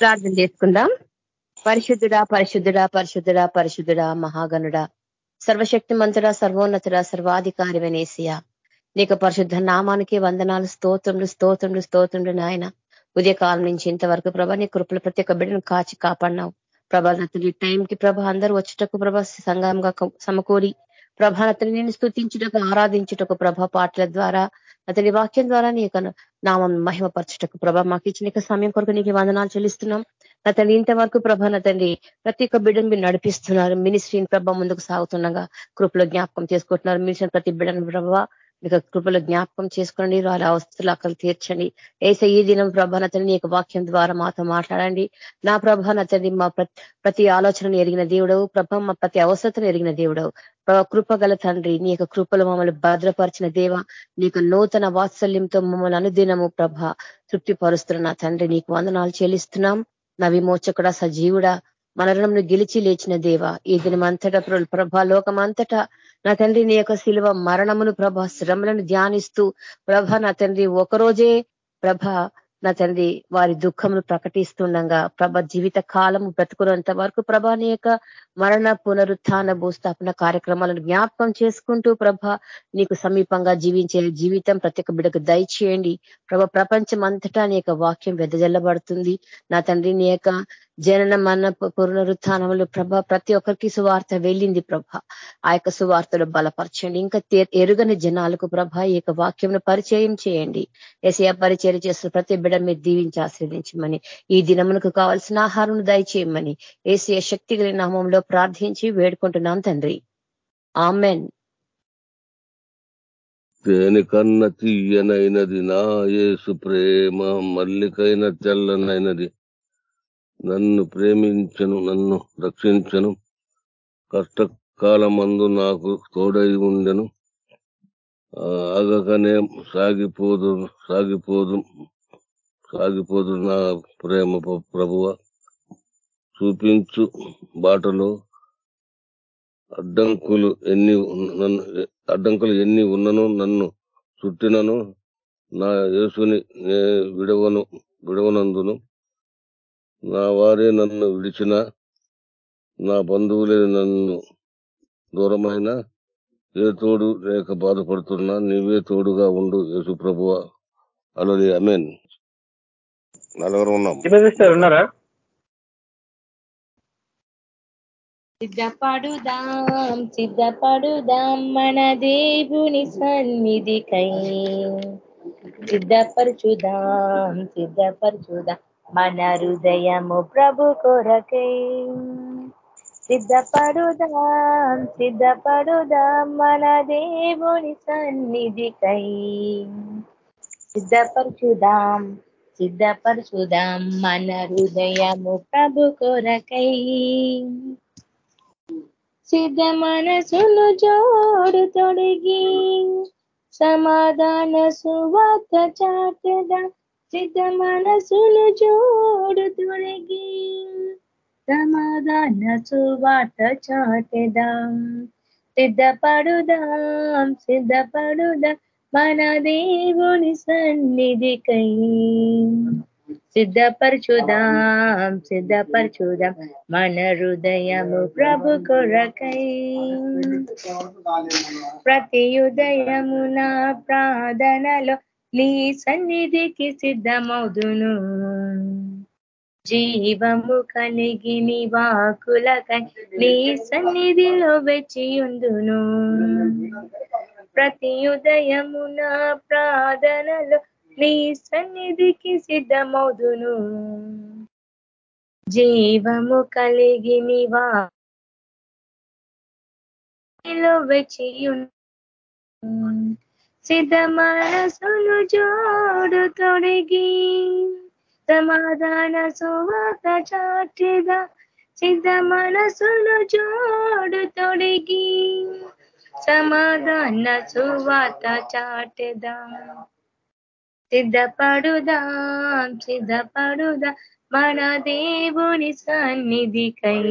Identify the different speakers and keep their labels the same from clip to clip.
Speaker 1: ప్రార్థన చేసుకుందాం. పరిశుద్ధుడా పరిశుద్ధుడా పరిశుద్ధుడా పరిశుద్ధుడా మహాగనుడా సర్వశక్తి మంతుడా సర్వోన్నతుడా సర్వాధికారి వెనేసియా నీకు పరిశుద్ధ నామానికి వందనాలు స్తోత్రులు స్తోత్రులు స్తోత్రులు నాయన. ఉదయకాలం నుంచి ఇంతవరకు ప్రభా నీ కృపలు ప్రతి ఒక్క బిడ్డను కాచి కాపాడినావు. ప్రభానతని టైంకి ప్రభ అందరూ వచ్చటకు ప్రభ సంఘంగా సమకూరి. ప్రభానతని నేను స్థుతించుటకు ఆరాధించుటకు ప్రభ పాటల ద్వారా అతని వాక్యం ద్వారా నీ యొక్క నామం మహిమపరచుటకు ప్రభ మాకు ఇచ్చిన సమయం కొరకు నీకు వందనాలు చెల్లిస్తున్నాం. అతని ఇంతవరకు ప్రభ తండ్రి ప్రతి ఒక్క బిడ్డను మీరు నడిపిస్తున్నారు. మినిస్ట్రీని ప్రభ ముందుకు సాగుతుండగా కృపలో జ్ఞాపకం చేసుకుంటున్నారు. మినిస్టర్ ప్రతి బిడ్డను ప్రభావ మీకు కృపలో జ్ఞాపకం చేసుకోండి వారి అవస్థలు అక్కలు తీర్చండి. ఏస ఈ దినం ప్రభానతని నీ వాక్యం ద్వారా మాతో మాట్లాడండి. నా ప్రభానతని మా ప్రతి ఆలోచనను ఎరిగిన దేవుడవు. ప్రభ మా ప్రతి అవసరతను ఎరిగిన దేవుడవు. కృపగల తండ్రి నీ యొక్క కృపలు మమ్మల్ని భద్రపరిచిన దేవ నీకు నూతన వాత్సల్యంతో మమ్మల్ని అనుదినము ప్రభ తృప్తిపరుస్తున్న తండ్రి నీకు వందనాలు చెల్లిస్తున్నాం. నా విమోచకుడ సజీవుడా మరణంను గెలిచి లేచిన దేవ ఈ దినమంతటా ప్రభా లోకమంతటా నా తండ్రి నీ యొక్క శిలువ మరణమును ప్రభ శ్రమలను ధ్యానిస్తూ ప్రభ నా తండ్రి ఒకరోజే ప్రభ నా తండ్రి వారి దుఃఖమును ప్రకటిస్తుండగా ప్రభ జీవిత కాలము బ్రతుకున్నంత వరకు ప్రభ నీ యొక్క మరణ పునరుత్న భూస్థాపన కార్యక్రమాలను జ్ఞాపకం చేసుకుంటూ ప్రభ నీకు సమీపంగా జీవించే జీవితం ప్రతి ఒక్క బిడకు దయచేయండి. ప్రభ ప్రపంచం అంతటా నీ యొక్క వాక్యం వెదజల్లబడుతుంది. నా తండ్రి నీ యొక్క జనన మన పునరుత్నములు ప్రభ ప్రతి ఒక్కరికి సువార్త వెళ్ళింది ప్రభ. ఆ యొక్క సువార్తలు బలపరచండి. ఇంకా ఎరుగని జనాలకు ప్రభ ఈ యొక్క వాక్యంను పరిచయం చేయండి. ఎసయ పరిచయం చేస్తున్న ప్రతి బిడ మీరు దీవించి ఆశీర్దించమని ఈ దినమునకు కావాల్సిన ఆహారం దయచేయమని ఏసీయ శక్తి నామంలో ప్రార్థించి వేడుకుంటున్నాం తండ్రి. ఆమెన్.
Speaker 2: దేనికన్న తీయనైనది నా యేసు ప్రేమ మల్లికైన తెల్లనైనది నన్ను ప్రేమించను నన్ను రక్షించను. కష్టకాలమందు నాకు తోడై ఉండెను. ఆగకనే సాగిపోదు సాగిపోదు సాగిపోదు నా ప్రేమ ప్రభువ. చూపించు బాటలో అడ్డంకులు ఎన్ని నన్ను అడ్డంకులు ఎన్ని ఉన్నను నన్ను చుట్టినను. నా యేసుని విడవను విడవనందును. నా వారే నన్ను విడిచిన నా బంధువులే నన్ను దూరమైన ఏ తోడు లేక బాధపడుతున్నా నీవే తోడుగా ఉండు యేసు ప్రభువ. అలది అమేన్ నలుగురు ఉన్నాం.
Speaker 3: ఉన్నారా?
Speaker 1: సిద్ధపడుదాం సిద్ధపడుదాం మన దేవుని సన్నిధికై. సిద్ధపరచుదాం సిద్ధపరచుదాం. మన హృదయము ప్రభు కొరకై సిద్ధపడుదాం సిద్ధపడుదాం మన దేవుని సన్నిధికై. సిద్ధపరచుదాం సిద్ధపరచుదాం మన హృదయము ప్రభు కొరకై. సిద్ధ మనసును జోడు తొడిగి సమాధాన సువాత చాటదా సిద్ధ మనసులు జోడు తొలగి సమాధాన సువాత చాటెదాం. సిద్ధపడుదాం సిద్ధపడుదాం మన దేవుని సన్నిధికై. సిద్ధపరచుదాం సిద్ధపరచుదాం మన హృదయము ప్రభు కొరకై. ప్రతి ఉదయమున ప్రార్థనలో నీ సన్నిధికి సిద్ధమవుదును. జీవము కలిగి నీ వాకులకై నీ సన్నిధిలో వెచ్చియుందును. ప్రతి ఉదయమున ప్రార్థనలో నీ సన్నిధికి సిద్ధమవుదును. జీవము కలిగి నివా వెచ్చియుండు సిద్ధ మనసును జోడు తొడిగి సమాధాన సువాత చాటిద సిద్ధ మనసును జోడు తొడిగి సమాధాన సువాత చాటిద. సిద్ధపడుదాం సిద్ధపడుదా మన దేవుని సన్నిధికై.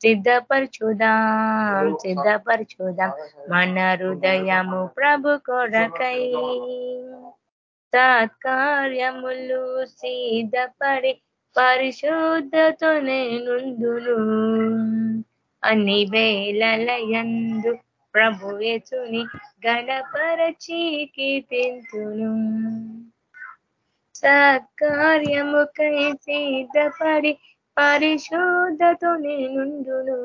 Speaker 1: సిద్ధపరచుదాం సిద్ధపరచుదాం. మన హృదయము ప్రభు కొరకై
Speaker 3: సత్కార్యములు సిద్ధపడి పరిశుద్ధతో నేనుందును. అన్ని వేళలయందు ప్రభుయేసుని గణపరచి కీర్తింతును. సత్కార్యముకై సిద్ధపడి పరిశుద్ధతో నేనుండును.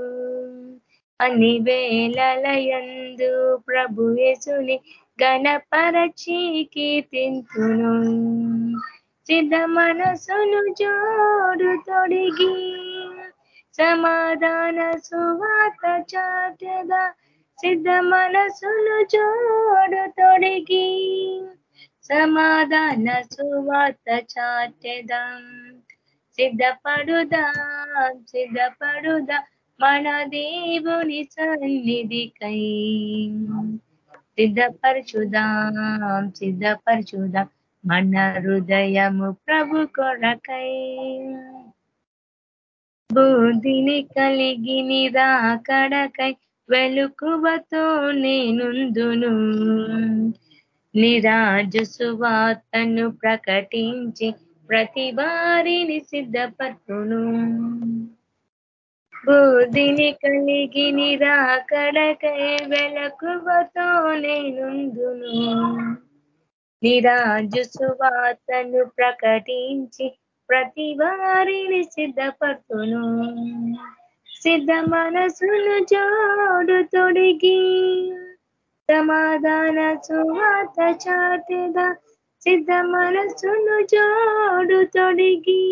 Speaker 3: అన్ని వేళలయందు ప్రభుయేసుని గణపరచి కీర్తింతును. సిద్ధ మనసును జోడు తొడిగి సమాధాన సువాత చాటదా సిద్ధ మనసును జోడు తొడిగి సమాధాన సువాత చాటెదాం సిద్ధపడుదాం సిద్ధపడుదా మన దేవుని సన్నిధికై. సిద్ధపరచుదాం సిద్ధపరచుదాం మన హృదయము ప్రభు కొరకై. బుద్ధిని కలిగి నిరాకడకై వెలుకువతో నేనుందును. నిరాజు సువార్తను ప్రకటించి ప్రతి వారిని సిద్ధపత్రును బుద్ధిని కలిగి నిరాకడకై వెలకువతో నేనుందును. నిరాజు సువార్తను ప్రకటించి ప్రతి వారిని సిద్ధపడుతును సిద్ధ మనసును జోడు తొడిగి సమాధాన సువాత చాటిదా సిద్ధ మనసును జోడు తొడిగి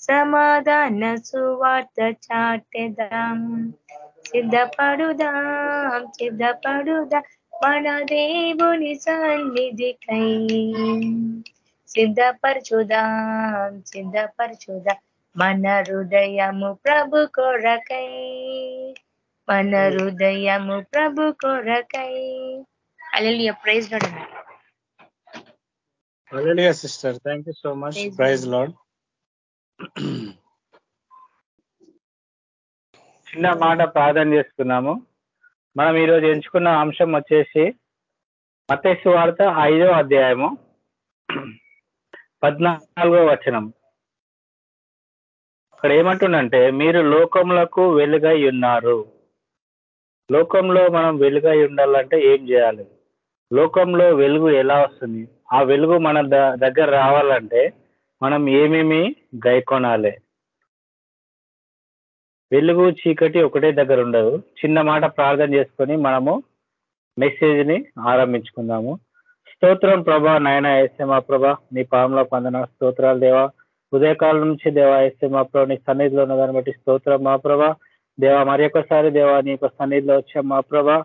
Speaker 3: సమాధాన సువార్త చాటెదాం. సిద్ధపడుదాం సిద్ధపడుదా మన దేవుని సన్నిధికై. సిద్ధపరచుదాం సిద్ధపరచుదా మన హృదయము ప్రభు కొరకై. మన హృదయము ప్రభు కొరకై. అలెలియ ప్రైజ్
Speaker 4: నడు Sister. Thank you so much.
Speaker 3: Praise
Speaker 4: Praise Lord. చిన్న మాట ప్రార్థన చేసుకున్నాము మనం ఈరోజు ఎంచుకున్న అంశం వచ్చేసి మతేసు వార్త ఐదో అధ్యాయము పద్నాలుగో వచనం ఇక్కడ ఏమంటుండంటే మీరు లోకములకు వెలుగై ఉన్నారు లోకంలో మనం వెలుగై ఉండాలంటే ఏం చేయాలి లోకంలో వెలుగు ఎలా వస్తుంది? ఆ వెలుగు మన ద- దగ్గర రావాలంటే మనం ఏమేమి గైకొనాలి? వెలుగు చీకటి ఒకటే దగ్గర ఉండదు. చిన్న మాట ప్రార్థన చేసుకొని మనము మెసేజ్ని ఆరంభించుకుందాము. స్తోత్రం ప్రభా నాయన వేస్తే మా ప్రభా నీ పాములో పొందన స్తోత్రాలు దేవా. ఉదయకాలం నుంచి దేవా వేస్తే మా ప్రభా నీ సన్నిధిలో ఉన్న దాన్ని బట్టి స్తోత్రం మా ప్రభా. దేవా మరి ఒకసారి దేవా నీ యొక్క సన్నిధిలో వచ్చాం మా ప్రభా.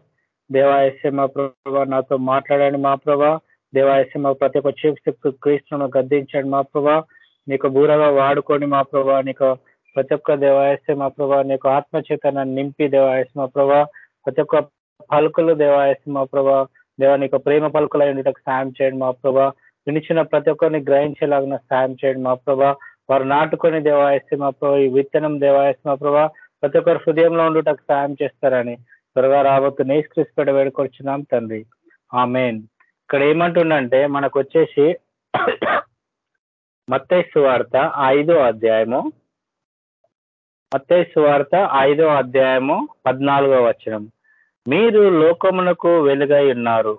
Speaker 4: దేవాయస్య మా ప్రభా నాతో మాట్లాడండి మా ప్రభా. దేవా మా ప్రతి ఒక్క చీఫ్ క్రీస్తును గద్దించండి మా ప్రభా. నీకు బూరగా వాడుకొని మా ప్రభా. నీకు ప్రతి ఒక్క దేవాయస్తే మా ప్రభా నీకు ఆత్మచేతన నింపి దేవాయస్ మా ప్రభా. ప్రతి ఒక్క పలుకులు దేవాయస్ మా ప్రభా. దేవా నీకు ప్రేమ పలుకులు ఉండేటకు సాయం చేయండి మా ప్రభా. వినిచిన ప్రతి ఒక్కరిని గ్రహించేలాగిన సాయం చేయండి మా ప్రభా. వారు నాటుకొని దేవాయస్తే మా ప్రభా ఈ విత్తనం దేవాయస్ మా ప్రభా. ప్రతి ఒక్కరు హృదయంలో ఉండుటకు సాయం చేస్తారని. త్వరగా రాబోతు నేస్క్రిస్పేట వేడుకొచ్చున్నాం తండ్రి. ఆ మెయిన్ ఇక్కడ ఏమంటుండంటే మనకు వచ్చేసి మత్తైసు వార్త ఐదో అధ్యాయము. మత్తయి సువార్త ఐదో అధ్యాయము పద్నాలుగో వచనం. మీరు లోకమునకు వెలుగై ఉన్నారు.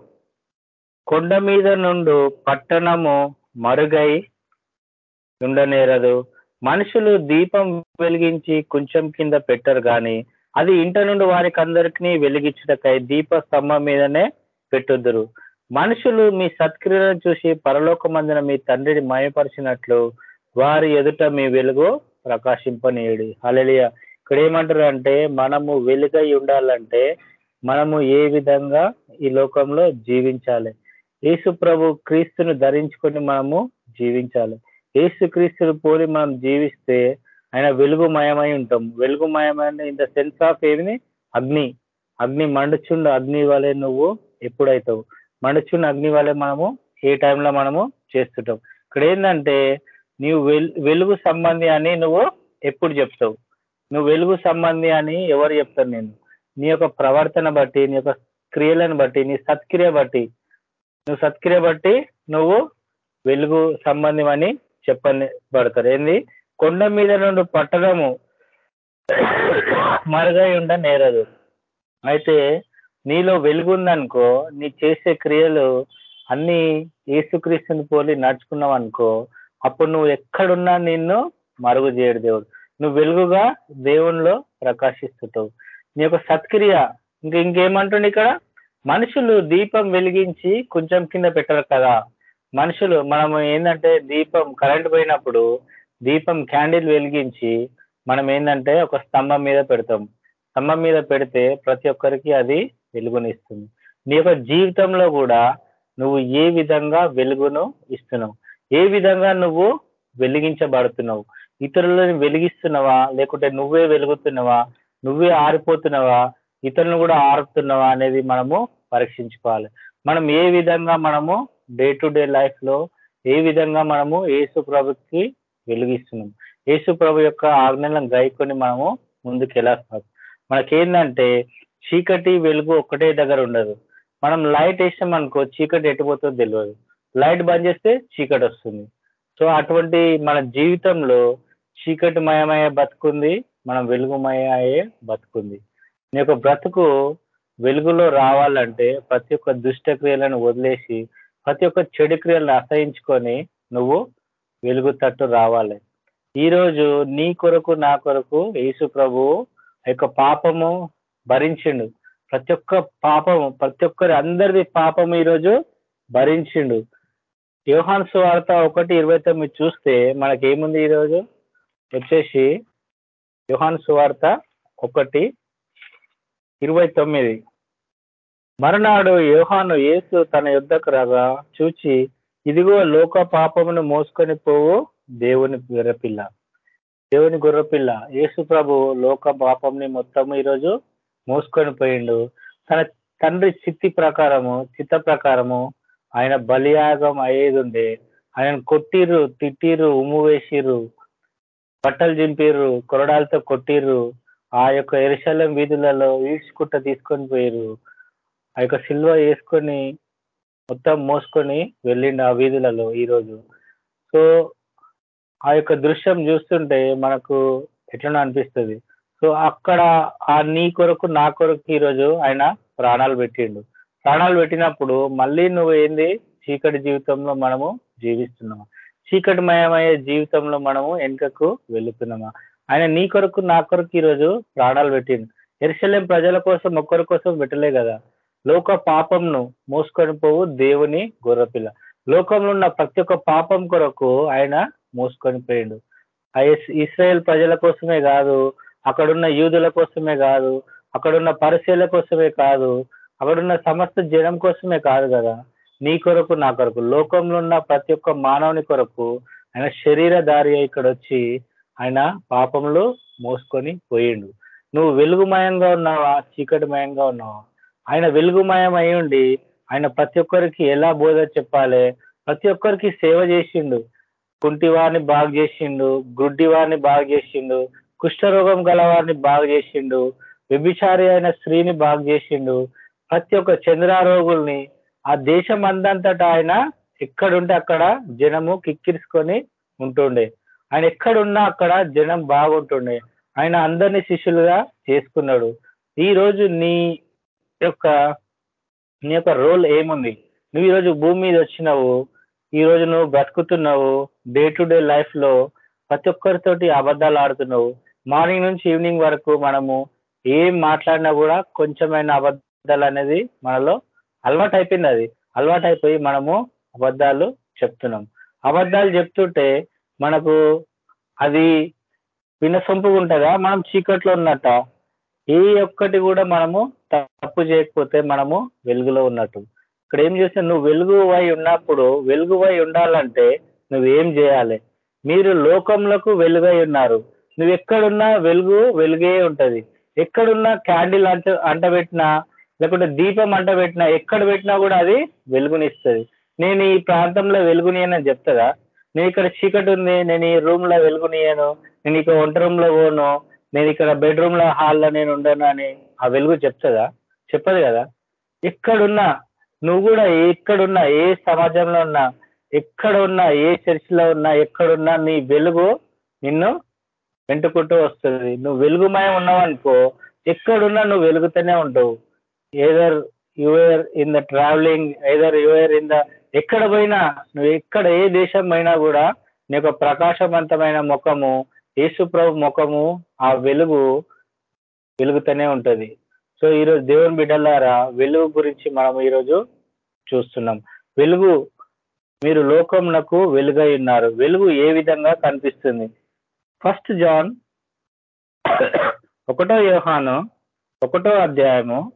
Speaker 4: కొండ మీద నుండు పట్టణము మరుగై ఉండనేరదు. మనుషులు దీపం వెలిగించి కొంచెం కింద పెట్టరు కానీ అది ఇంట నుండి వారికి అందరికీ వెలిగించుటకై దీప స్తంభం మీదనే పెట్టుదురు. మనుషులు మీ సత్క్రియలను చూసి పరలోకమందున మీ తండ్రిని మయపరిచినట్లు వారి ఎదుట మీ వెలుగు ప్రకాశింపనీయుడి. అలలియ ఇక్కడ ఏమంటారు అంటే మనము వెలుగై ఉండాలంటే మనము ఏ విధంగా ఈ లోకంలో జీవించాలి? యేసు ప్రభు క్రీస్తును ధరించుకొని మనము జీవించాలి. యేసు క్రీస్తును పోలి మనం జీవిస్తే ఆయన వెలుగుమయమై ఉంటాం. వెలుగుమయమైన ఇన్ ద సెన్స్ ఆఫ్ ఏమి అగ్ని. అగ్ని మండుచుండు అగ్ని వలె నువ్వు ఎప్పుడైతావు? మండుచుండు అగ్ని వలె మనము ఏ టైంలో మనము చేస్తుంటాం. ఇక్కడ ఏంటంటే నీవు వెల్ వెలుగు సంబంధి అని నువ్వు ఎప్పుడు చెప్తావు? నువ్వు వెలుగు సంబంధి అని ఎవరు చెప్తారు నేను నీ యొక్క ప్రవర్తన బట్టి నీ యొక్క క్రియలను బట్టి నీ సత్క్రియ బట్టి. నువ్వు సత్క్రియ బట్టి నువ్వు వెలుగు సంబంధం అని చెప్పబడతారు ఏంది? కొండ మీద నుండి పట్టణము మరుగై ఉండ నేరదు. అయితే నీలో వెలుగుందనుకో నీ చేసే క్రియలు అన్ని ఏసుక్రీస్తుని పోలి నడుచుకున్నావు అనుకో అప్పుడు నువ్వు ఎక్కడున్నా నిన్ను మరుగు చేయడు దేవుడు. నువ్వు వెలుగుగా దేవునిలో ప్రకాశిస్తుంటావు. నీ యొక్క సత్క్రియ ఇంక ఇంకేమంటుండే ఇక్కడ? మనుషులు దీపం వెలిగించి కొంచెం కింద పెట్టరు కదా. మనుషులు మనము ఏంటంటే దీపం కరెంట్ పోయినప్పుడు దీపం క్యాండిల్ వెలిగించి మనం ఏంటంటే ఒక స్తంభం మీద పెడతాం. స్తంభం మీద పెడితే ప్రతి ఒక్కరికి అది వెలుగునిస్తుంది. నీ యొక్క జీవితంలో కూడా నువ్వు ఏ విధంగా వెలుగును ఇస్తున్నావు? ఏ విధంగా నువ్వు వెలిగించబడుతున్నావు? ఇతరులను వెలిగిస్తున్నావా? లేకుంటే నువ్వే వెలుగుతున్నావా? నువ్వే ఆరిపోతున్నావా? ఇతరులను కూడా ఆరుతున్నావా అనేది మనము పరీక్షించుకోవాలి. మనం ఏ విధంగా మనము డే టు డే లైఫ్లో ఏ విధంగా మనము ఏసు ప్రభుకి వెలిగిస్తున్నాం. యేసు ప్రభు యొక్క ఆజ్ఞలను గైకొని మనము ముందుకు వెళ్ళాలి మనకేందంటే చీకటి వెలుగు ఒక్కటే దగ్గర ఉండదు. మనం లైట్ వేసాం అనుకో చీకటి ఎటుపోతుందో తెలియదు లైట్ బంద్ చేస్తే చీకటి వస్తుంది. సో అటువంటి మన జీవితంలో చీకటి మయమయ్యే బతుకుంది మనం వెలుగుమయ అయ్యే బతుకుంది. నీ యొక్క బ్రతుకు వెలుగులో రావాలంటే ప్రతి ఒక్క దుష్ట క్రియలను వదిలేసి ప్రతి ఒక్క చెడు క్రియలను అసహించుకొని నువ్వు వెలుగు తట్టు రావాలి. ఈరోజు నీ కొరకు నా కొరకు యేసు ప్రభు యొక్క పాపము భరించిండు. ప్రతి ఒక్క పాపము ప్రతి ఒక్కరి అందరిది పాపము ఈరోజు భరించిండు. యోహాన్ సువార్త ఒకటి ఇరవై తొమ్మిది చూస్తే మనకేముంది ఈరోజు? వచ్చేసి యోహాన్ సువార్త ఒకటి ఇరవై తొమ్మిది. మరునాడు యోహాను యేసు తన యుద్ధకు రాగా చూచి ఇదిగో లోక పాపమును మోసుకొని పోవు దేవుని గొర్రెపిల్ల. దేవుని గొర్రెపిల్ల. యేసు ప్రభు లోక పాపంని మొత్తం ఈరోజు మోసుకొని పోయిండు. తన తండ్రి చిత్తి ప్రకారము చిత్త ప్రకారము ఆయన బలియాగం అయ్యేది ఉండే ఆయన కొట్టిర్రు తిట్టిర్రు ఉమ్ము వేసిర్రు బట్టలు చింపిర్రు కొరడాలతో కొట్టిర్రు. ఆ యొక్క ఎరుశలం వీధులలో ఈడ్చుకుంట తీసుకొని పోయిర్రు. ఆ యొక్క సిల్వ వేసుకొని మొత్తం మోసుకొని వెళ్ళిండు ఆ వీధులలో ఈరోజు. సో ఆ యొక్క దృశ్యం చూస్తుంటే మనకు ఎట్లా అనిపిస్తుంది. సో అక్కడ ఆ నీ కొరకు నా కొరకు ఈరోజు ఆయన ప్రాణాలు పెట్టిండు. ప్రాణాలు పెట్టినప్పుడు మళ్ళీ నువ్వు ఏంది? చీకటి జీవితంలో మనము జీవిస్తున్నాము చీకటిమయమయ్యే జీవితంలో మనము వెనుకకు వెళుతున్నామా ఆయన నీ కొరకు నా కొరకు ఈరోజు ప్రాణాలు పెట్టిండు. ఎరుసలేం ప్రజల కోసం ఒక్కరి కోసం పెట్టలే కదా. లోక పాపంను మోసుకొని పోవు దేవుని గొర్రెపిల్ల. లోకంలో ఉన్న ప్రతి ఒక్క పాపం కొరకు ఆయన మోసుకొని పోయిండు. ఆ ఇస్రాయేల్ ప్రజల కోసమే కాదు అక్కడున్న యూదుల కోసమే కాదు అక్కడున్న పరిశీల కోసమే కాదు అక్కడున్న సమస్త జనం కోసమే కాదు కదా. నీ కొరకు నా కొరకు. లోకంలో ఉన్న ప్రతి ఒక్క మానవుని కొరకు ఆయన శరీరధారి ఇక్కడ వచ్చి ఆయన పాపంలో మోసుకొని పోయిండు. నువ్వు వెలుగుమయంగా ఉన్నావా? చీకటిమయంగా ఉన్నావా? ఆయన వెలుగుమయం అయి ఉండి ఆయన ప్రతి ఒక్కరికి ఎలా బోధ చెప్పాలి? ప్రతి ఒక్కరికి సేవ చేసిండు. కుంటి వారిని బాగు చేసిండు గుడ్డి వారిని బాగు చేసిండు కుష్ఠరోగం గల వారిని బాగు చేసిండు వ్యభిచారి అయిన స్త్రీని బాగు చేసిండు. ప్రతి ఒక్క చంద్రారోగుల్ని ఆ దేశం అందంతటా ఆయన ఎక్కడుంటే అక్కడ జనము కిక్కిరిసుకొని ఉంటుండే. ఆయన ఎక్కడున్నా అక్కడ జనం బాగుంటుండే. ఆయన అందరినీ శిష్యులుగా చేసుకున్నాడు. ఈ రోజు నీ యొక్క నీ యొక్క రోల్ ఏముంది? నువ్వు ఈరోజు భూమి మీద వచ్చినావు ఈరోజు నువ్వు బ్రతుకుతున్నావు డే టు డే లైఫ్లో ప్రతి ఒక్కరితోటి అబద్ధాలు ఆడుతున్నావు. మార్నింగ్ నుంచి ఈవినింగ్ వరకు మనము ఏం మాట్లాడినా కూడా కొంచెమైన అబద్ధాలు అనేది మనలో అలవాటు అయిపోయింది అది. అలవాటు అయిపోయి మనము అబద్ధాలు చెప్తున్నాం. అబద్ధాలు చెప్తుంటే మనకు అది వినసొంపుగా ఉంటుందా? మనం చీకట్లో ఉన్నట్ట? ఏ ఒక్కటి కూడా మనము తప్పు చేయకపోతే మనము వెలుగులో ఉన్నట్టు. ఇక్కడ ఏం చేస్తే నువ్వు వెలుగు వై ఉన్నప్పుడు వెలుగు వై ఉండాలంటే నువ్వేం చేయాలి? మీరు లోకంలోకి వెలుగై ఉన్నారు. నువ్వు ఎక్కడున్నా వెలుగు వెలుగే ఉంటది. ఎక్కడున్నా క్యాండిల్ అంట అంటబెట్టినా లేకుంటే దీపం అంటబెట్టినా ఎక్కడ పెట్టినా కూడా అది వెలుగునిస్తుంది. నేను ఈ ప్రాంతంలో వెలుగునియనని చెప్తుందా నేను ఇక్కడ చీకటి ఉంది నేను ఈ రూమ్లో వెలుగునియను నేను ఇక్కడ వంట పోను నేను ఇక్కడ బెడ్రూమ్లో హాల్లో నేను ఉండను అని ఆ వెలుగు చెప్తుందా? చెప్పదు కదా. ఎక్కడున్నా నువ్వు కూడా ఎక్కడున్నా ఏ సమాజంలో ఉన్నా ఎక్కడ ఉన్నా ఏ చర్చిలో ఉన్నా ఎక్కడున్నా నీ వెలుగు నిన్ను వెంటుకుంటూ వస్తుంది. నువ్వు వెలుగుమయం ఉన్నావనుకో ఎక్కడున్నా నువ్వు వెలుగుతూనే ఉంటావు. Either you're in the travelling either you're in the ఎక్కడ పోయినా నువ్వు ఎక్కడ ఏ దేశం పోయినా కూడా నీ యొక్క ప్రకాశవంతమైన ముఖము యేసుప్రభు ముఖము ఆ వెలుగు వెలుగుతూనే ఉంటుంది. సో ఈరోజు దేవుని బిడ్డలారా వెలుగు గురించి మనం ఈరోజు చూస్తున్నాం. వెలుగు మీరు లోకమునకు వెలుగై ఉన్నారు. వెలుగు ఏ విధంగా కనిపిస్తుంది? ఫస్ట్ జాన్ ఒకటో యోహాను ఒకటో అధ్యాయము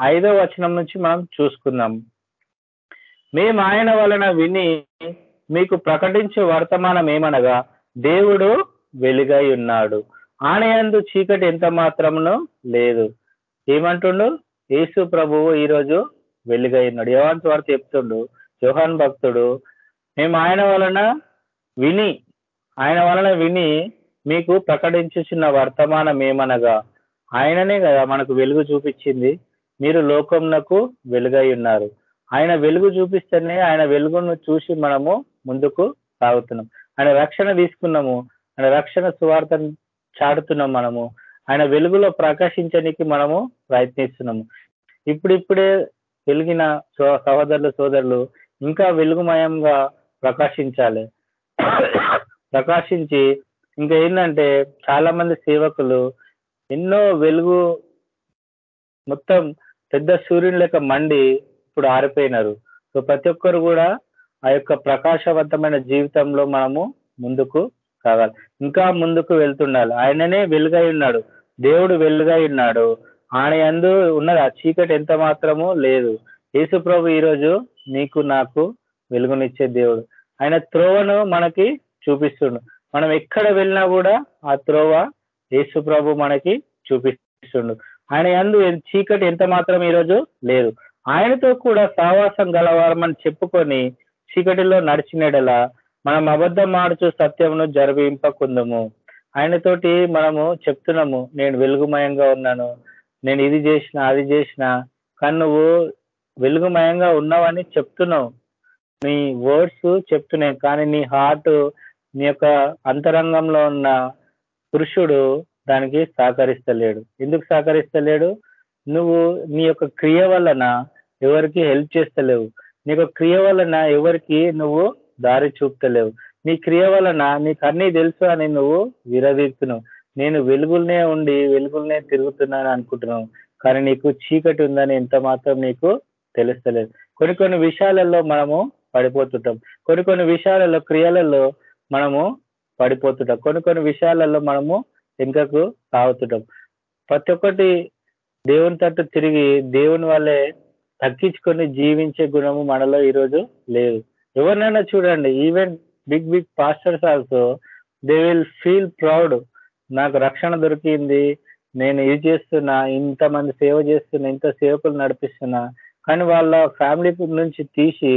Speaker 4: ఐదో వచనం నుంచి మనం చూసుకుందాం. మేము ఆయన వలన విని మీకు ప్రకటించే వర్తమానం ఏమనగా దేవుడు వెలుగై ఉన్నాడు. ఆనయందు చీకటి ఎంత మాత్రమునో లేదు. ఏమంటుండు? యేసు ప్రభువు ఈరోజు వెలుగై ఉన్నాడు. యోహాన్ స్వార్థ చెప్తుండు. యోహాన్ భక్తుడు మేము ఆయన వలన విని ఆయన వలన విని మీకు ప్రకటించుచున్న వర్తమానం ఏమనగా ఆయననే కదా మనకు వెలుగు చూపించింది. మీరు లోకంనకు వెలుగై ఉన్నారు. ఆయన వెలుగు చూపిస్తేనే ఆయన వెలుగును చూసి మనము ముందుకు సాగుతున్నాం. ఆయన రక్షణ తీసుకున్నాము. ఆయన రక్షణ సువార్తను చాటుతున్నాం మనము. ఆయన వెలుగులో ప్రకాశించడానికి మనము ప్రయత్నిస్తున్నాము. ఇప్పుడిప్పుడే వెలిగిన సో- సహోదరులు సోదరులు ఇంకా వెలుగుమయంగా ప్రకాశించాలి. ప్రకాశించి ఇంకా ఏంటంటే చాలా మంది సేవకులు ఎన్నో వెలుగు మొత్తం పెద్ద సూర్యుని లెక్క మండి ఇప్పుడు ఆరిపోయినారు. సో ప్రతి ఒక్కరు కూడా ఆ యొక్క ప్రకాశవంతమైన జీవితంలో మనము ముందుకు కావాలి. ఇంకా ముందుకు వెళ్తుండాలి. ఆయననే వెలుగై ఉన్నాడు. దేవుడు వెలుగై ఉన్నాడు. ఆయన యందు ఉన్నది ఆ చీకటి ఎంత మాత్రము లేదు. యేసు ప్రభు ఈరోజు నీకు నాకు వెలుగునిచ్చే దేవుడు. ఆయన త్రోవను మనకి చూపిస్తుండు. మనం ఎక్కడ వెళ్ళినా కూడా ఆ త్రోవ యేసు ప్రభు మనకి చూపిస్తుండు. ఆయన యందు చీకటి ఎంత మాత్రం ఈరోజు లేదు. ఆయనతో కూడా సావాసం గలవారమని చెప్పుకొని చీకటిలో నడిచినడలా మనం అబద్ధం ఆడుచు సత్యమును జరిపింపకుందము ఆయనతోటి మనము చెప్తున్నాము నేను వెలుగుమయంగా ఉన్నాను. నేను ఇది చేసిన అది చేసిన. కానీ నువ్వు వెలుగుమయంగా ఉన్నావని చెప్తున్నావు. నీ వర్డ్స్ చెప్తున్నాయి. కానీ నీ హార్ట్ నీ యొక్క అంతరంగంలో ఉన్న పురుషుడు దానికి సహకరిస్తలేడు. ఎందుకు సహకరిస్తలేడు? నువ్వు నీ యొక్క క్రియ వలన ఎవరికి హెల్ప్ చేస్తలేవు. నీ యొక్క క్రియ వలన ఎవరికి నువ్వు దారి చూపుతలేవు. నీ క్రియ వలన నీకు అన్నీ తెలుసు అని నువ్వు విరవీగుతున్నావు నేను వెలుగులనే ఉండి వెలుగులనే తిరుగుతున్నాను అనుకుంటున్నావు. కానీ నీకు చీకటి ఉందని ఎంత మాత్రం నీకు తెలుస్తలేదు. కొన్ని కొన్ని విషయాలలో మనము పడిపోతుంటాం. కొన్ని కొన్ని విషయాలలో క్రియలలో మనము పడిపోతుంటాం. కొన్ని కొన్ని విషయాలలో మనము ఇంకకు సాగుతుంటాం. ప్రతి ఒక్కటి దేవుని తట్టు తిరిగి దేవుని వల్లే తగ్గించుకొని జీవించే గుణము మనలో ఈరోజు లేదు. ఎవరినైనా చూడండి even big big pastors also they will feel proud నాకు రక్షణ దొరికింది నేను ఇది చేస్తున్నా ఇంతమంది సేవ చేస్తున్నా ఇంత సేవకులు నడిపిస్తున్నా. కానీ వాళ్ళ ఫ్యామిలీ నుంచి తీసి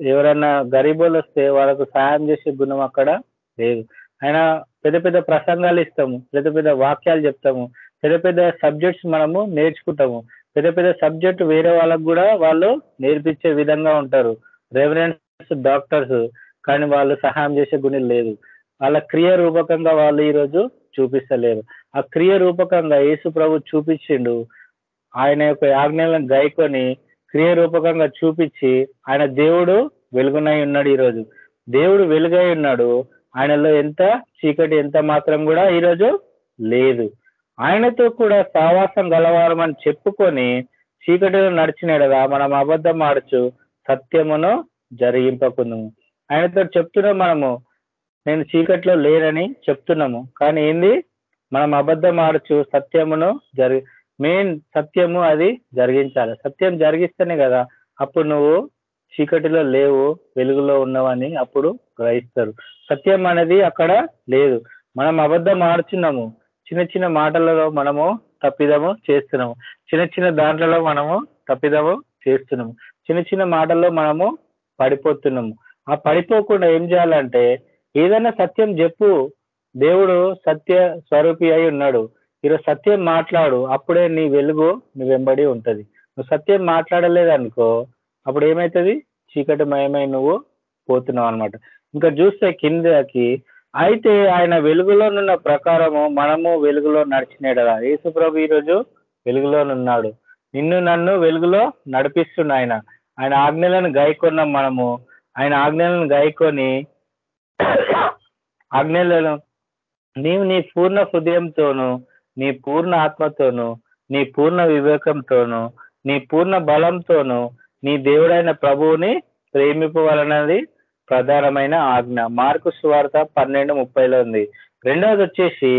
Speaker 4: ఎవరైనా గరీబోలు వస్తే వాళ్ళకు సాయం చేసే గుణం అక్కడ లేదు. ఆయన పెద్ద పెద్ద ప్రసంగాలు ఇస్తాము పెద్ద పెద్ద వాక్యాలు చెప్తాము పెద్ద పెద్ద సబ్జెక్ట్స్ మనము నేర్చుకుంటాము. పెద్ద పెద్ద సబ్జెక్ట్ వేరే వాళ్ళకు కూడా వాళ్ళు నేర్పించే విధంగా ఉంటారు. రెవరెన్స్ డాక్టర్స్ కానీ వాళ్ళు సహాయం చేసే గుణం లేదు. వాళ్ళ క్రియ రూపకంగా వాళ్ళు ఈరోజు చూపిస్తలేరు. ఆ క్రియ రూపకంగా యేసు ప్రభు చూపించిండు. ఆయన యొక్క ఆజ్ఞలను గైకొని క్రియ రూపకంగా చూపించి ఆయన దేవుడు వెలుగునై ఉన్నాడు ఈరోజు దేవుడు వెలుగై ఉన్నాడు. ఆయనలో ఎంత చీకటి ఎంత మాత్రం కూడా ఈరోజు లేదు. ఆయనతో కూడా సావాసం గలవారం అని చెప్పుకొని చీకటిలో నడిచినడుగా మనం అబద్ధం ఆడచ్చు సత్యమును జరిగింపకుందాము ఆయనతో చెప్తున్నాం మనము నేను చీకట్లో లేనని చెప్తున్నాము. కానీ ఏంది? మనం అబద్ధం ఆడచ్చు సత్యమును జరి మెయిన్ సత్యము అది జరిగించాలి. సత్యం జరిగిస్తేనే కదా అప్పుడు నువ్వు చీకటిలో లేవు వెలుగులో ఉన్నావని అప్పుడు గ్రహిస్తారు. సత్యం అనేది అక్కడ లేదు. మనం అబద్ధం ఆడుచున్నాము. చిన్న చిన్న మాటలలో మనము తప్పిదము చేస్తున్నాము. చిన్న చిన్న దాంట్లలో మనము తప్పిదము చేస్తున్నాము. చిన్న చిన్న మాటల్లో మనము పడిపోతున్నాము. ఆ పడిపోకుండా ఏం చేయాలంటే ఏదైనా సత్యం చెప్పు. దేవుడు సత్య స్వరూపి అయి ఉన్నాడు. ఈరోజు సత్యం మాట్లాడు. అప్పుడే నీ వెలుగు నీ వెంబడి ఉంటుంది. నువ్వు సత్యం మాట్లాడలేదనుకో అప్పుడు ఏమవుతుంది చీకటిమయమై నువ్వు పోతున్నావు అనమాట ఇంకా చూస్తే కిందకి అయితే ఆయన వెలుగులోనున్న ప్రకారము మనము వెలుగులో నడిచినేడదా యేసుప్రభు ఈరోజు వెలుగులోనున్నాడు. నిన్ను నన్ను వెలుగులో నడిపిస్తున్న ఆయన. ఆయన ఆజ్ఞలను గాయకున్నాం మనము ఆయన ఆజ్ఞలను గాయకొని ఆజ్ఞలను నీవు నీ పూర్ణ హృదయంతోను నీ పూర్ణ ఆత్మతోను నీ పూర్ణ వివేకంతోను నీ పూర్ణ బలంతోను నీ దేవుడైన ప్రభువుని ప్రేమిపవాలన్నది ప్రధానమైన ఆజ్ఞ. మార్కు సువార్త పన్నెండు ముప్పైలో ఉంది. రెండవది వచ్చేసి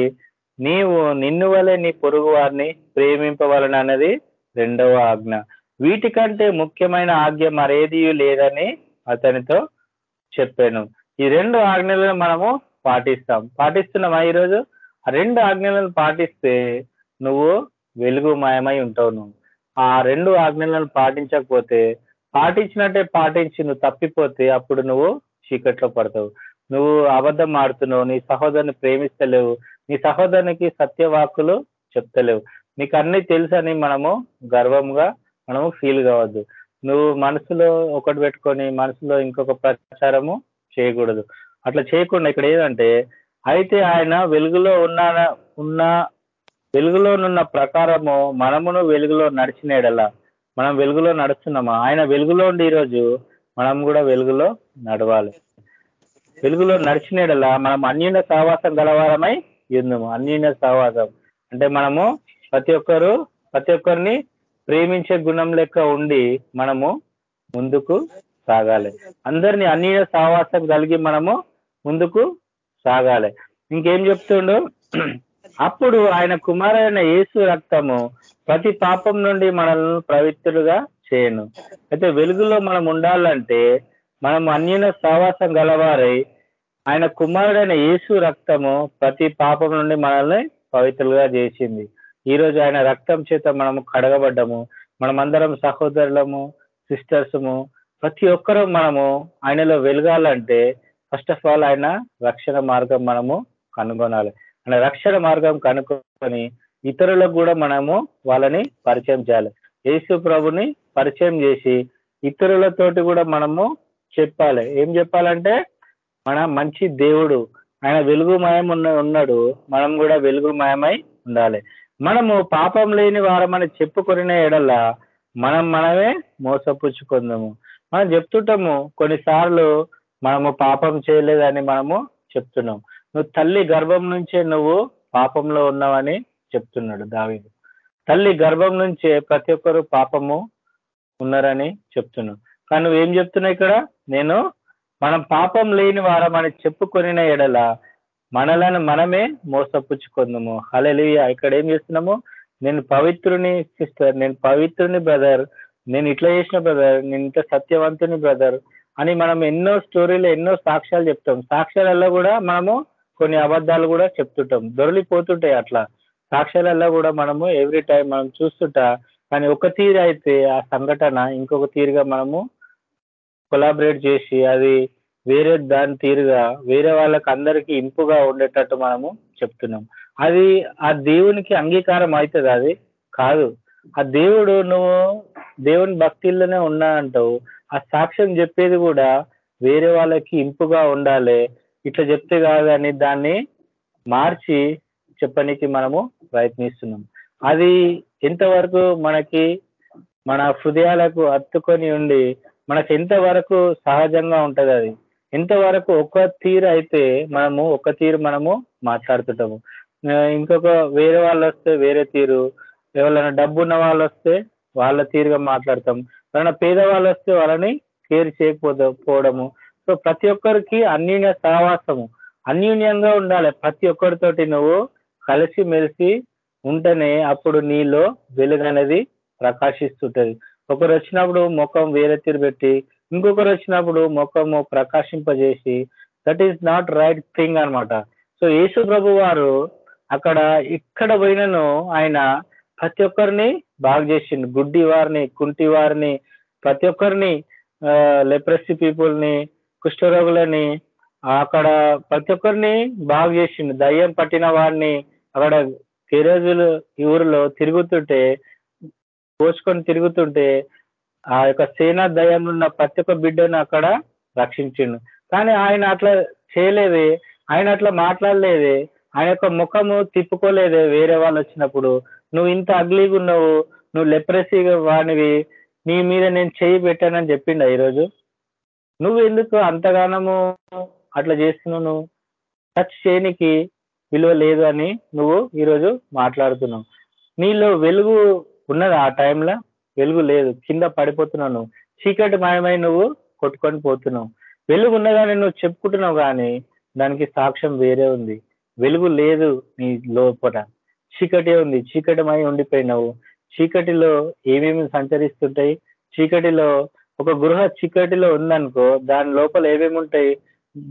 Speaker 4: నీవు నిన్ను వలె నీ పొరుగు వారిని ప్రేమింపవలనన్నది రెండవ ఆజ్ఞ. వీటికంటే ముఖ్యమైన ఆజ్ఞ మరేది లేదని అతనితో చెప్పాను. ఈ రెండు ఆజ్ఞలను మనము పాటిస్తాం. పాటిస్తున్నామా ఈరోజు? ఆ రెండు ఆజ్ఞలను పాటిస్తే నువ్వు వెలుగుమయమై ఉంటావు నువ్వు. ఆ రెండు ఆజ్ఞలను పాటించకపోతే పాటించినట్టే పాటించి నువ్వు తప్పిపోతే అప్పుడు నువ్వు చీకట్లో పడతావు. నువ్వు అబద్ధం ఆడుతున్నావు నీ సహోదరుని ప్రేమిస్తలేవు నీ సహోదరునికి సత్యవాక్కులు చెప్తలేవు. నీకు అన్ని తెలుసని మనము గర్వంగా మనము ఫీల్ కావద్దు. నువ్వు మనసులో ఒకటి పెట్టుకొని మనసులో ఇంకొక ప్రచారము చేయకూడదు. అట్లా చేయకుండా ఇక్కడ ఏదంటే అయితే ఆయన వెలుగులో ఉన్న ఉన్న వెలుగులోనున్న ప్రకారము మనమును వెలుగులో నడిచినేడలా మనం వెలుగులో నడుస్తున్నామా? ఆయన వెలుగులో ఉండి ఈరోజు మనం కూడా వెలుగులో నడవాలి. వెలుగులో నడిచినేడలా మనం అన్యూన సహవాసం గలవారమై ఎందుము అన్యూన సహవాసం. అంటే మనము ప్రతి ఒక్కరు ప్రతి ఒక్కరిని ప్రేమించే గుణం లెక్క ఉండి మనము ముందుకు సాగాలి. అందరిని అన్ని సహవాసం కలిగి మనము ముందుకు సాగాలి. ఇంకేం చెప్తుండు? అప్పుడు ఆయన కుమారైన యేసు రక్తము ప్రతి పాపం నుండి మనల్ని పవిత్రులుగా చేయను. అయితే వెలుగులో మనం ఉండాలంటే మనం అన్యన సహవాసం గలవారై ఆయన కుమారుడైన యేసు రక్తము ప్రతి పాపం నుండి మనల్ని పవిత్రులుగా చేసింది. ఈ రోజు ఆయన రక్తం చేత మనము కడగబడ్డము మనమందరం సహోదరులము సిస్టర్స్ము ప్రతి ఒక్కరూ మనము ఆయనలో వెలగాలంటే ఫస్ట్ ఆఫ్ ఆల్ ఆయన రక్షణ మార్గం మనము కనుగొనాలి. ఆయన రక్షణ మార్గం కనుక్కొని ఇతరులకు కూడా మనము వాళ్ళని పరిచయం చేయాలి. యేసు ప్రభుని పరిచయం చేసి ఇతరులతోటి కూడా మనము చెప్పాలి. ఏం చెప్పాలంటే మన మంచి దేవుడు ఆయన వెలుగుమయం ఉన్న ఉన్నాడు మనం కూడా వెలుగుమయమై ఉండాలి. మనము పాపం లేని వారమని చెప్పుకొనిన ఎడల మనం మనమే మోసపుచ్చుకుందాము. మనం చెప్తుంటాము కొన్నిసార్లు మనము పాపం చేయలేదని మనము చెప్తున్నాం. నువ్వు తల్లి గర్భం నుంచే నువ్వు పాపంలో ఉన్నావని చెప్తున్నాడు దావీదు. తల్లి గర్భం నుంచే ప్రతి ఒక్కరు పాపము ఉన్నారని చెప్తున్నావు కానీ నువ్వేం చెప్తున్నావు ఇక్కడ? నేను మనం పాపం లేని వారం అని చెప్పుకొనిన ఎడల మనలను మనమే మోసపుచ్చుకుందాము. హలలియ ఇక్కడ ఏం చేస్తున్నాము? నేను పవిత్రుని సిస్టర్ నేను పవిత్రుని బ్రదర్ నేను ఇట్లా చేసిన బ్రదర్ నేను ఇంత సత్యవంతుని బ్రదర్ అని మనం ఎన్నో స్టోరీలు ఎన్నో సాక్ష్యాలు చెప్తాం. సాక్ష్యాలలో కూడా మనము కొన్ని అబద్ధాలు కూడా చెప్తుంటాం. దొరలిపోతుంటాయి అట్లా. సాక్ష్యాలలో కూడా మనము ఎవ్రీ టైం మనం చూస్తుంటా. కానీ ఒక తీరు అయితే ఆ సంఘటన ఇంకొక తీరుగా మనము కొలాబరేట్ చేసి అది వేరే దాని తీరుగా వేరే వాళ్ళకి అందరికీ ఇంపుగా ఉండేటట్టు మనము చెప్తున్నాం. అది ఆ దేవునికి అంగీకారం అవుతుంది అది? కాదు. ఆ దేవుడు నువ్వు దేవుని భక్తిలోనే ఉన్నా అంటావు. ఆ సాక్ష్యం చెప్పేది కూడా వేరే వాళ్ళకి ఇంపుగా ఉండాలి. ఇట్లా చెప్తే కాదని దాన్ని మార్చి చెప్పనికి మనము ప్రయత్నిస్తున్నాం. అది ఎంతవరకు మనకి మన హృదయాలకు హత్తుకొని ఉండి మనకు ఎంతవరకు సహజంగా ఉంటది అది? ఎంతవరకు ఒక తీరు అయితే మనము ఒక తీరు మనము మాట్లాడుతుంటాము. ఇంకొక వేరే వాళ్ళు వస్తే వేరే తీరు ఎవరైనా డబ్బు ఉన్న వాళ్ళు వస్తే వాళ్ళ తీరుగా మాట్లాడతాం. ఎవరైనా పేదవాళ్ళు వస్తే వాళ్ళని కేర్ చేయకపోతే పోవడము. సో ప్రతి ఒక్కరికి అన్యూన్య సహవాసము. అన్యూన్యంగా ఉండాలి. ప్రతి ఒక్కరితోటి నువ్వు కలిసి మెలిసి ఉంటేనే అప్పుడు నీలో వెలుగు అనేది ప్రకాశిస్తుంటది. ఒకరు వచ్చినప్పుడు ముఖం వేరే తీరు పెట్టి ఇంకొకరు వచ్చినప్పుడు ముఖము ప్రకాశింపజేసి that is not right thing అనమాట సో యేసు ప్రభు వారు అక్కడ ఇక్కడ పోయినను ఆయన ప్రతి ఒక్కరిని బాగు చేసిండు. గుడ్డి వారిని కుంటి వారిని ప్రతి ఒక్కరిని లెప్రసీ పీపుల్ని కుష్ఠరోగులని అక్కడ ప్రతి ఒక్కరిని బాగు చేసిండు. దయ్యం పట్టిన వారిని అక్కడ కెరోజులు ఈ ఊరిలో తిరుగుతుంటే పోసుకొని తిరుగుతుంటే ఆ యొక్క సేనా దయంలో ప్రతి ఒక్క బిడ్డను అక్కడ రక్షించిండు. కానీ ఆయన అట్లా చేయలేదే ఆయన అట్లా మాట్లాడలేదే ఆయన యొక్క ముఖము తిప్పుకోలేదే వేరే వాళ్ళు వచ్చినప్పుడు. నువ్వు ఇంత అగ్లీగా ఉన్నావు నువ్వు లెప్రసీగా వానివి నీ మీద నేను చేయి పెట్టానని చెప్పిండా ఈరోజు? నువ్వు ఎందుకు అంతగానము అట్లా చేస్తున్నావు నువ్వు? టచ్ చేయనికి విలువ లేదు అని నువ్వు ఈరోజు మాట్లాడుతున్నావు. నీలో వెలుగు ఉన్నది ఆ టైంలో? వెలుగు లేదు. కింద పడిపోతున్నావు చీకటి మాయమై నువ్వు కొట్టుకొని పోతున్నావు. వెలుగు ఉన్నదని నువ్వు చెప్పుకుంటున్నావు కానీ దానికి సాక్ష్యం వేరే ఉంది. వెలుగు లేదు నీ లోపల. చీకటే ఉంది. చీకటిమై ఉండిపోయినావు. చీకటిలో ఏమేమి సంచరిస్తుంటాయి? చీకటిలో ఒక గృహ చీకటిలో ఉందనుకో దాని లోపల ఏమేమి ఉంటాయి?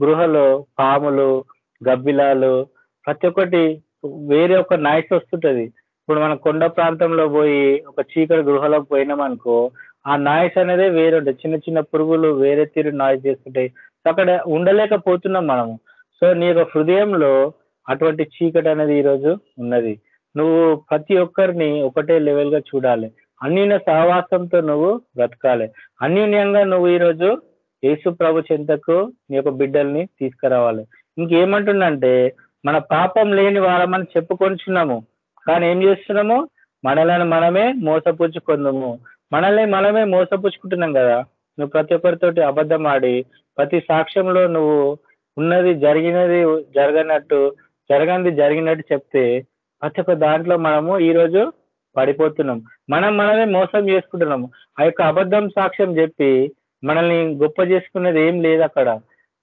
Speaker 4: గృహలో పాములు గబ్బిలాలు ప్రతి ఒక్కటి వేరే ఒక నాయిస్ వస్తుంటది. ఇప్పుడు మన కొండ ప్రాంతంలో పోయి ఒక చీకటి గృహలోకి పోయినామనుకో ఆ నాయిస్ అనేది వేరే ఉంటుంది. చిన్న చిన్న పురుగులు వేరే తీరు నాయిస్ చేస్తుంటాయి. సో అక్కడ ఉండలేకపోతున్నాం మనము. సో నీ యొక్క హృదయంలో అటువంటి చీకటి అనేది ఈరోజు ఉన్నది. నువ్వు ప్రతి ఒక్కరిని ఒకటే లెవెల్గా చూడాలి. అన్యూన్య సహవాసంతో నువ్వు బ్రతకాలి. అన్యూన్యంగా నువ్వు ఈరోజు యేసు ప్రభు చెంతకు నీ యొక్క బిడ్డల్ని తీసుకురావాలి. ఇంకేమంటుందంటే మన పాపం లేని వారమని చెప్పుకొనిచున్నాము. కానీ ఏం చేస్తున్నాము? మనలను మనమే మోసపుచ్చుకుందాము మనల్ని మనమే మోసపుచ్చుకుంటున్నాం కదా. నువ్వు ప్రతి ఒక్కరితోటి అబద్ధం ఆడి ప్రతి సాక్ష్యంలో నువ్వు ఉన్నది జరిగినది జరగనట్టు జరగనిది జరిగినట్టు చెప్తే ప్రతి ఒక్క దాంట్లో మనము ఈ రోజు పడిపోతున్నాం. మనం మనమే మోసం చేసుకుంటున్నాము. ఆ యొక్క అబద్ధం సాక్ష్యం చెప్పి మనల్ని గొప్ప చేసుకునేది ఏం లేదు అక్కడ.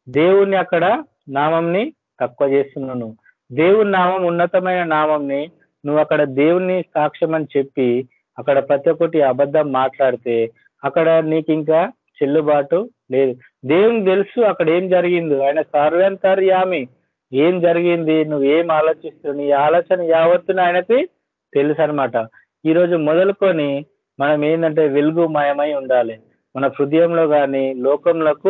Speaker 4: దేవుణ్ణి అక్కడ నామంని తక్కువ చేస్తున్నాను. దేవుని నామం ఉన్నతమైన నామంని నువ్వు అక్కడ దేవుని సాక్ష్యం అని చెప్పి అక్కడ ప్రతి ఒక్కటి అబద్ధం మాట్లాడితే అక్కడ నీకు ఇంకా చెల్లుబాటు లేదు. దేవునికి తెలుసు అక్కడ ఏం జరిగింది. ఆయన సర్వంతర్యామి. ఏం జరిగింది? నువ్వు ఏం ఆలోచిస్తున్నావు? నీ ఆలోచన యావత్తున ఆయనకి తెలుసు అనమాట ఈరోజు మొదలుకొని మనం ఏంటంటే వెలుగు మయమై ఉండాలి. మన హృదయంలో కానీ లోకంలోకి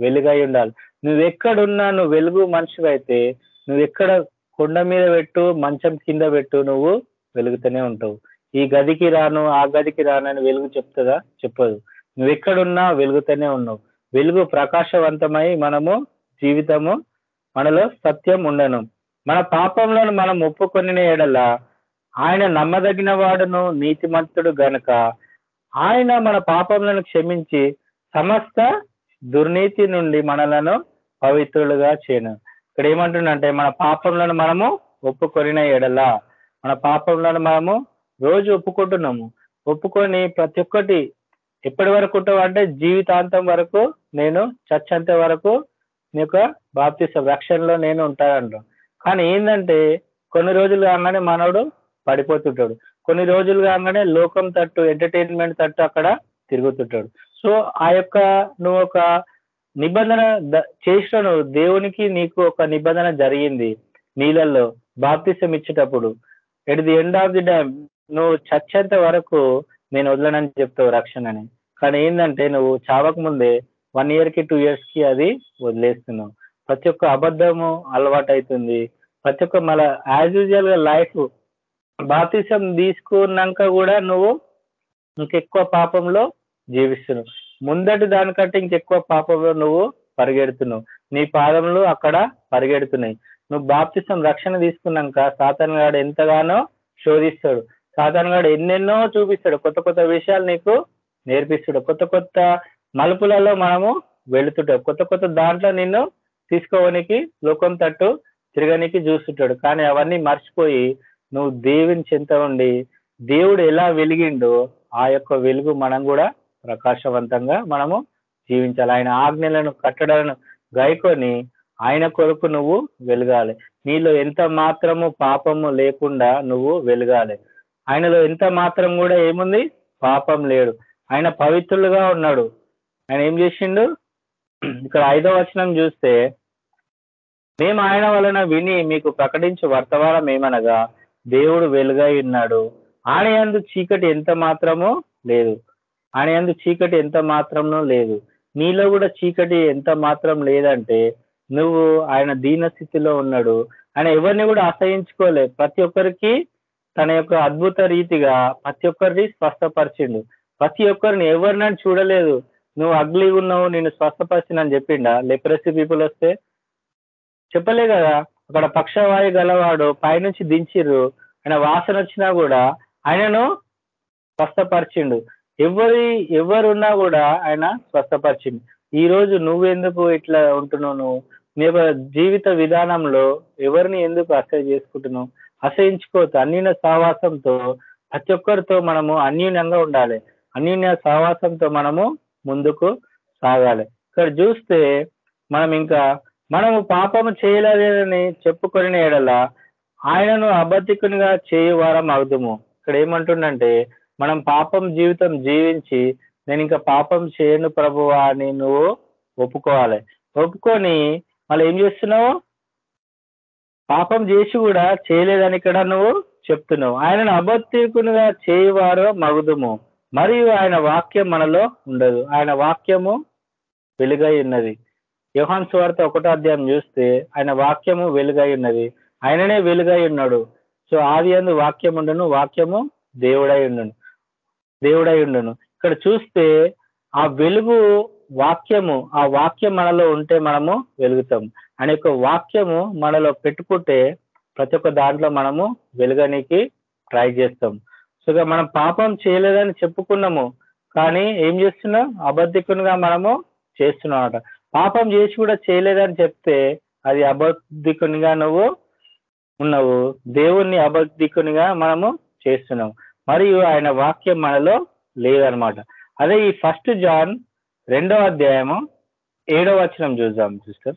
Speaker 4: వెలుగై ఉండాలి. నువ్వెక్కడున్నా నువ్వు వెలుగు మనిషివైతే నువ్వు ఎక్కడ కొండ మీద పెట్టు మంచం కింద పెట్టు నువ్వు వెలుగుతూనే ఉంటావు. ఈ గదికి రాను ఆ గదికి రాను అని వెలుగు చెప్తుందా? చెప్పదు. నువ్వు ఎక్కడున్నా వెలుగుతూనే ఉన్నావు. వెలుగు ప్రకాశవంతమై మనము జీవితము మనలో సత్యం ఉండను. మన పాపంలో మనం ఒప్పుకొని ఎడల ఆయన నమ్మదగిన వాడును నీతిమంతుడు గనుక ఆయన మన పాపములను క్షమించి సమస్త దుర్నీతి నుండి మనలను పవిత్రులుగా చేయను. ఇక్కడ ఏమంటుండంటే మన పాపంలను మనము ఒప్పుకొనిన ఎడల మన పాపంలను మనము రోజు ఒప్పుకుంటున్నాము. ఒప్పుకొని ప్రతి ఒక్కటి ఎప్పటి వరకు ఉంటావు అంటే జీవితాంతం వరకు నేను చచ్చంత వరకు నీ యొక్క బాప్తి రక్షణలో నేను ఉంటానంట కానీ ఏంటంటే కొన్ని రోజులు కాగానే మానవుడు పడిపోతుంటాడు. కొన్ని రోజులు కాగానే లోకం తట్టు ఎంటర్టైన్మెంట్ తట్టు అక్కడ తిరుగుతుంటాడు. సో ఆ యొక్క నువ్వు ఒక నిబంధన చేసిన దేవునికి నీకు ఒక నిబంధన జరిగింది నీళ్ళల్లో బాప్తిసం ఇచ్చేటప్పుడు. At the end of the dam నువ్వు చచ్చేంత వరకు నేను వదలనని చెప్తావు రక్షణని. కానీ ఏంటంటే నువ్వు చావక ముందే వన్ ఇయర్కి టూ ఇయర్స్కి అది వదిలేస్తున్నావు. ప్రతి ఒక్క అబద్ధము అలవాటు అవుతుంది ప్రతి ఒక్క మన యాజ్ యూజువల్గా లైఫ్ బాప్తిసం తీసుకున్నాక కూడా నువ్వు ఇంకెక్కువ పాపంలో జీవిస్తున్నావు. ముందటి దానికంటే ఇంకెక్కువ పాపంలో నువ్వు పరిగెడుతున్నావు. నీ పాదములు అక్కడ పరిగెడుతున్నాయి. నువ్వు బాప్తిసం రక్షణ తీసుకున్నాక సాతన్గాడు ఎంతగానో శోధిస్తాడు. సాతన్గాడు ఎన్నెన్నో చూపిస్తాడు. కొత్త కొత్త విషయాలు నీకు నేర్పిస్తాడు. కొత్త కొత్త మలుపులలో మనము వెళుతుంటాం. కొత్త కొత్త దాంట్లో నిన్ను తీసుకోవడానికి లోకం తట్టు తిరగనికి చూస్తుంటాడు. కానీ అవన్నీ మర్చిపోయి నువ్వు దేవుని చింత ఉండి దేవుడు ఎలా వెలిగిండో ఆ యొక్క వెలుగు మనం కూడా ప్రకాశవంతంగా మనము జీవించాలి. ఆయన ఆజ్ఞలను కట్టడాలను గైకొని ఆయన కొరకు నువ్వు వెలగాలి. నీలో ఎంత మాత్రము పాపము లేకుండా నువ్వు వెలగాలి. ఆయనలో ఎంత మాత్రం కూడా ఏముంది? పాపం లేడు. ఆయన పవిత్రులుగా ఉన్నాడు. ఆయన ఏం చేసిండు? ఇక్కడ ఐదో వచనం చూస్తే మేము ఆయన వలన విని మీకు ప్రకటించే వర్తమానం ఏమనగా దేవుడు వెలుగై ఉన్నాడు. ఆయన చీకటి ఎంత మాత్రమో లేదు. ఆయన ఎందు చీకటి ఎంత మాత్రంలో లేదు. నీలో కూడా చీకటి ఎంత మాత్రం లేదంటే నువ్వు ఆయన దీన స్థితిలో ఉన్నాడు. ఆయన ఎవరిని కూడా అసహించుకోలే ప్రతి ఒక్కరికి తన యొక్క అద్భుత రీతిగా ప్రతి ఒక్కరిని స్పష్టపరిచిండు ప్రతి ఒక్కరిని ఎవరినని చూడలేదు. నువ్వు అగ్లీ ఉన్నావు నేను స్వస్థపరిచినని చెప్పిండా? లెప్రసీ పీపుల్ వస్తే? చెప్పలే కదా. అక్కడ పక్షవాయు గలవాడు పైనుంచి దించిర్రు. ఆయన వాసన వచ్చినా కూడా ఆయనను స్వస్థపరిచిండు. ఎవరి ఎవరున్నా కూడా ఆయన స్వస్థపరిచింది ఈ రోజు నువ్వెందుకు ఇట్లా ఉంటున్నావు నువ్వు? నీ యొక్క జీవిత విధానంలో ఎవరిని ఎందుకు అసహ్య చేసుకుంటున్నావు? అసహించుకోవద్దు. అన్యూన సహవాసంతో ప్రతి ఒక్కరితో మనము అన్యూన్యంగా ఉండాలి. అన్యూన్య సహవాసంతో మనము ముందుకు సాగాలి. ఇక్కడ చూస్తే మనం ఇంకా మనము పాపము చేయలేదని చెప్పుకొని ఎడల ఆయనను అబద్ధికునిగా చేయువారం అవుదుము ఇక్కడ ఏమంటుండంటే మనం పాపం జీవితం జీవించి నేను ఇంకా పాపం చేయను ప్రభువా అని నువ్వు ఒప్పుకోవాలి. ఒప్పుకొని మళ్ళీ ఏం చేస్తున్నావు? పాపం చేసి కూడా చేయలేదని ఇక్కడ నువ్వు చెప్తున్నావు. ఆయనను అబద్ధికునిగా చేయువారో మగుదుము. మరియు ఆయన వాక్యం మనలో ఉండదు. ఆయన వాక్యము వెలుగై ఉన్నది. యోహాన్ సువార్త ఒకటో అధ్యాయం చూస్తే ఆయన వాక్యము వెలుగై ఉన్నది. ఆయననే వెలుగై ఉన్నాడు. సో ఆది అందు వాక్యం ఉండను వాక్యము దేవుడై ఉండను. దేవుడై ఉండను. ఇక్కడ చూస్తే ఆ వెలుగు వాక్యము ఆ వాక్యం మనలో ఉంటే మనము వెలుగుతాం. అనే యొక్క వాక్యము మనలో పెట్టుకుంటే ప్రతి ఒక్క దాంట్లో మనము వెలుగనికి ట్రై చేస్తాం. సో మనం పాపం చేయలేదని చెప్పుకున్నాము కానీ ఏం చేస్తున్నాం? అబద్ధికునిగా మనము చేస్తున్నాం అనమాట పాపం చేసి కూడా చేయలేదని చెప్తే అది అబద్ధికునిగా నువ్వు ఉన్నావు. దేవుణ్ణి అబద్ధికునిగా మనము చేస్తున్నాం. మరియు ఆయన వాక్యం మనలో లేదనమాట అదే ఈ ఫస్ట్ జాన్ రెండవ అధ్యాయము ఏడవ వచనం చూద్దాం సిస్టర్.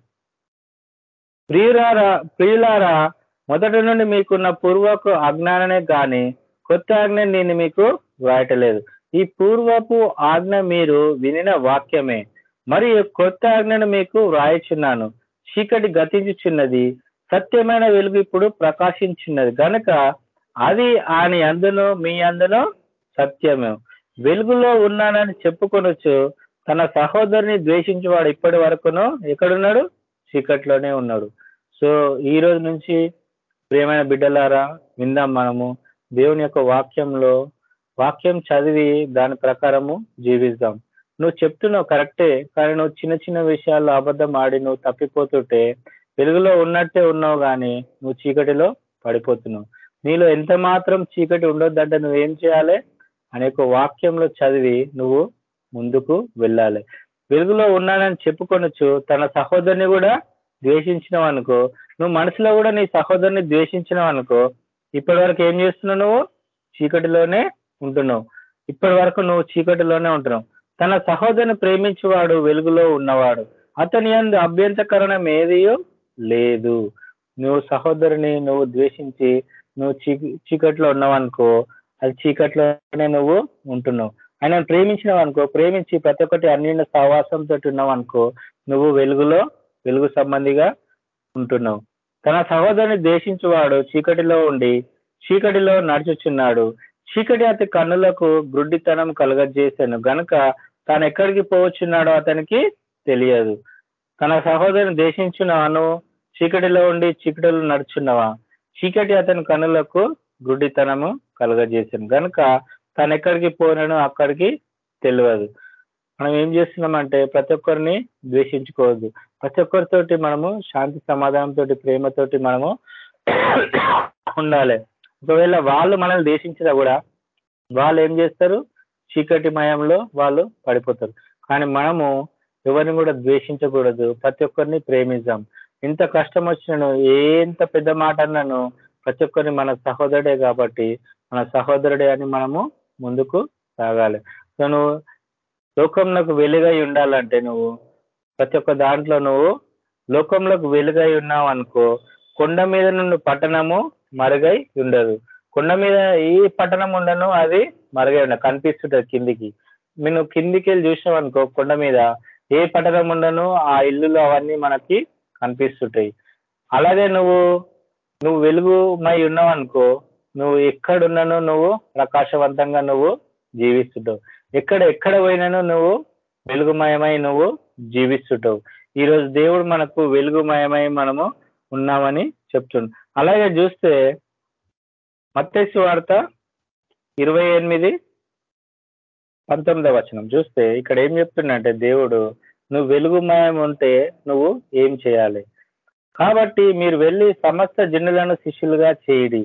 Speaker 4: ప్రియులారా ప్రియులారా మొదటి నుండి మీకున్న పూర్వపు అజ్ఞాననే కానీ కొత్త ఆజ్ఞ నేను మీకు వ్రాయటలేదు. ఈ పూర్వపు ఆజ్ఞ మీరు వినిన వాక్యమే. మరియు కొత్త ఆజ్ఞను మీకు వ్రాయచున్నాను. చీకటి గతించుచున్నది సత్యమైన వెలుగు ఇప్పుడు ప్రకాశించున్నది. గనుక అది ఆయన అందును మీ అందును సత్యమే. వెలుగులో ఉన్నానని చెప్పుకొనొచ్చు తన సహోదరుని ద్వేషించేవాడు ఇప్పటి వరకును ఎక్కడున్నాడు? చీకట్లోనే ఉన్నాడు. సో ఈ రోజు నుంచి ప్రియమైన బిడ్డలారా విందాం మనము దేవుని యొక్క వాక్యంలో వాక్యం చదివి దాని ప్రకారము జీవిద్దాం. నువ్వు చెప్తున్నావు కరెక్టే కానీ నువ్వు చిన్న చిన్న విషయాల్లో అబద్ధం ఆడి నువ్వు తప్పిపోతుంటే వెలుగులో ఉన్నట్టే ఉన్నావు కానీ నువ్వు చీకటిలో పడిపోతున్నావు. నీలో ఎంత మాత్రం చీకటి ఉండొద్దంటే నువ్వేం చేయాలి? అనే వాక్యంలో చదివి నువ్వు ముందుకు వెళ్ళాలి. వెలుగులో ఉన్నానని చెప్పుకొనొచ్చు తన సహోదరుని కూడా ద్వేషించినావు అనుకో నువ్వు మనసులో కూడా నీ సహోదరుని ద్వేషించినావు అనుకో ఇప్పటి వరకు ఏం చేస్తున్నావు నువ్వు? చీకటిలోనే ఉంటున్నావు. ఇప్పటి వరకు నువ్వు చీకటిలోనే ఉంటున్నావు. తన సహోదరుని ప్రేమించేవాడు వెలుగులో ఉన్నవాడు. అతని అందు అభ్యంతకరణం ఏదియో లేదు. నువ్వు సహోదరుని నువ్వు ద్వేషించి నువ్వు చీ చీకట్లో ఉన్నావు అనుకో అది చీకట్లోనే నువ్వు ఉంటున్నావు. ఆయన ప్రేమించినావు అనుకో ప్రేమించి ప్రతి ఒక్కటి అన్నింటి సహవాసంతో ఉన్నావు అనుకో నువ్వు వెలుగులో వెలుగు సంబంధిగా ఉంటున్నావు. తన సహోదరుని ద్వేషించువాడు చీకటిలో ఉండి చీకటిలో నడుచుచున్నాడు. చీకటి అతి కన్నులకు గ్రుడ్డితనం కలగజేశాను. గనుక తాను ఎక్కడికి పోవచ్చున్నాడో అతనికి తెలియదు. తన సహోదరుని దేశించున్నాను చీకటిలో ఉండి చీకటిలో నడుచున్నావా? చీకటి అతని కనులకు గుడ్డితనము కలగజేసాను కనుక తను ఎక్కడికి పోయినానో అక్కడికి తెలియదు మనం ఏం చేస్తున్నామంటే ప్రతి ఒక్కరిని ద్వేషించుకోవద్దు. ప్రతి ఒక్కరితోటి మనము శాంతి సమాధానంతో ప్రేమతోటి మనము ఉండాలి. ఒకవేళ వాళ్ళు మనల్ని ద్వేషించినా కూడా వాళ్ళు ఏం చేస్తారు? చీకటి మయంలో వాళ్ళు పడిపోతారు. కానీ మనము ఎవరిని కూడా ద్వేషించకూడదు. ప్రతి ఒక్కరిని ప్రేమిద్దాం. ఎంత కష్టం వచ్చినను ఎంత పెద్ద మాట అన్నాను ప్రతి ఒక్కరిని మన సహోదరుడే కాబట్టి మన సహోదరుడే అని మనము ముందుకు సాగాలి. సో నువ్వు లోకంలోకి వెలుగై ఉండాలంటే నువ్వు ప్రతి ఒక్క దాంట్లో నువ్వు లోకంలోకి వెలుగై ఉన్నావు అనుకో కొండ మీద నుండి పట్టణము మరుగై ఉండదు. కొండ మీద ఏ పట్టణం ఉండను అది మరుగై ఉండదు కనిపిస్తుంటది కిందికి. నేను కిందికి వెళ్ళి చూసినావు అనుకో కొండ మీద ఏ పట్టణం ఉండను ఆ ఇల్లులు అవన్నీ మనకి కనిపిస్తుంటాయి. అలాగే నువ్వు నువ్వు వెలుగుమై ఉన్నావు అనుకో నువ్వు ఎక్కడున్నానో నువ్వు ప్రకాశవంతంగా నువ్వు జీవిస్తుంటావు. ఎక్కడ ఎక్కడ పోయినానో నువ్వు వెలుగుమయమై నువ్వు జీవిస్తుంటావు. ఈరోజు దేవుడు మనకు వెలుగుమయమై మనము ఉన్నామని చెప్తుండు. అలాగే చూస్తే మత్తేసు వార్త ఇరవై ఎనిమిది పంతొమ్మిదవ వచనం. చూస్తే ఇక్కడ ఏం చెప్తుండంటే దేవుడు నువ్వు వెలుగుమయం ఉంటే నువ్వు ఏం చేయాలి? కాబట్టి మీరు వెళ్ళి సమస్త జనులను శిష్యులుగా చేయడి.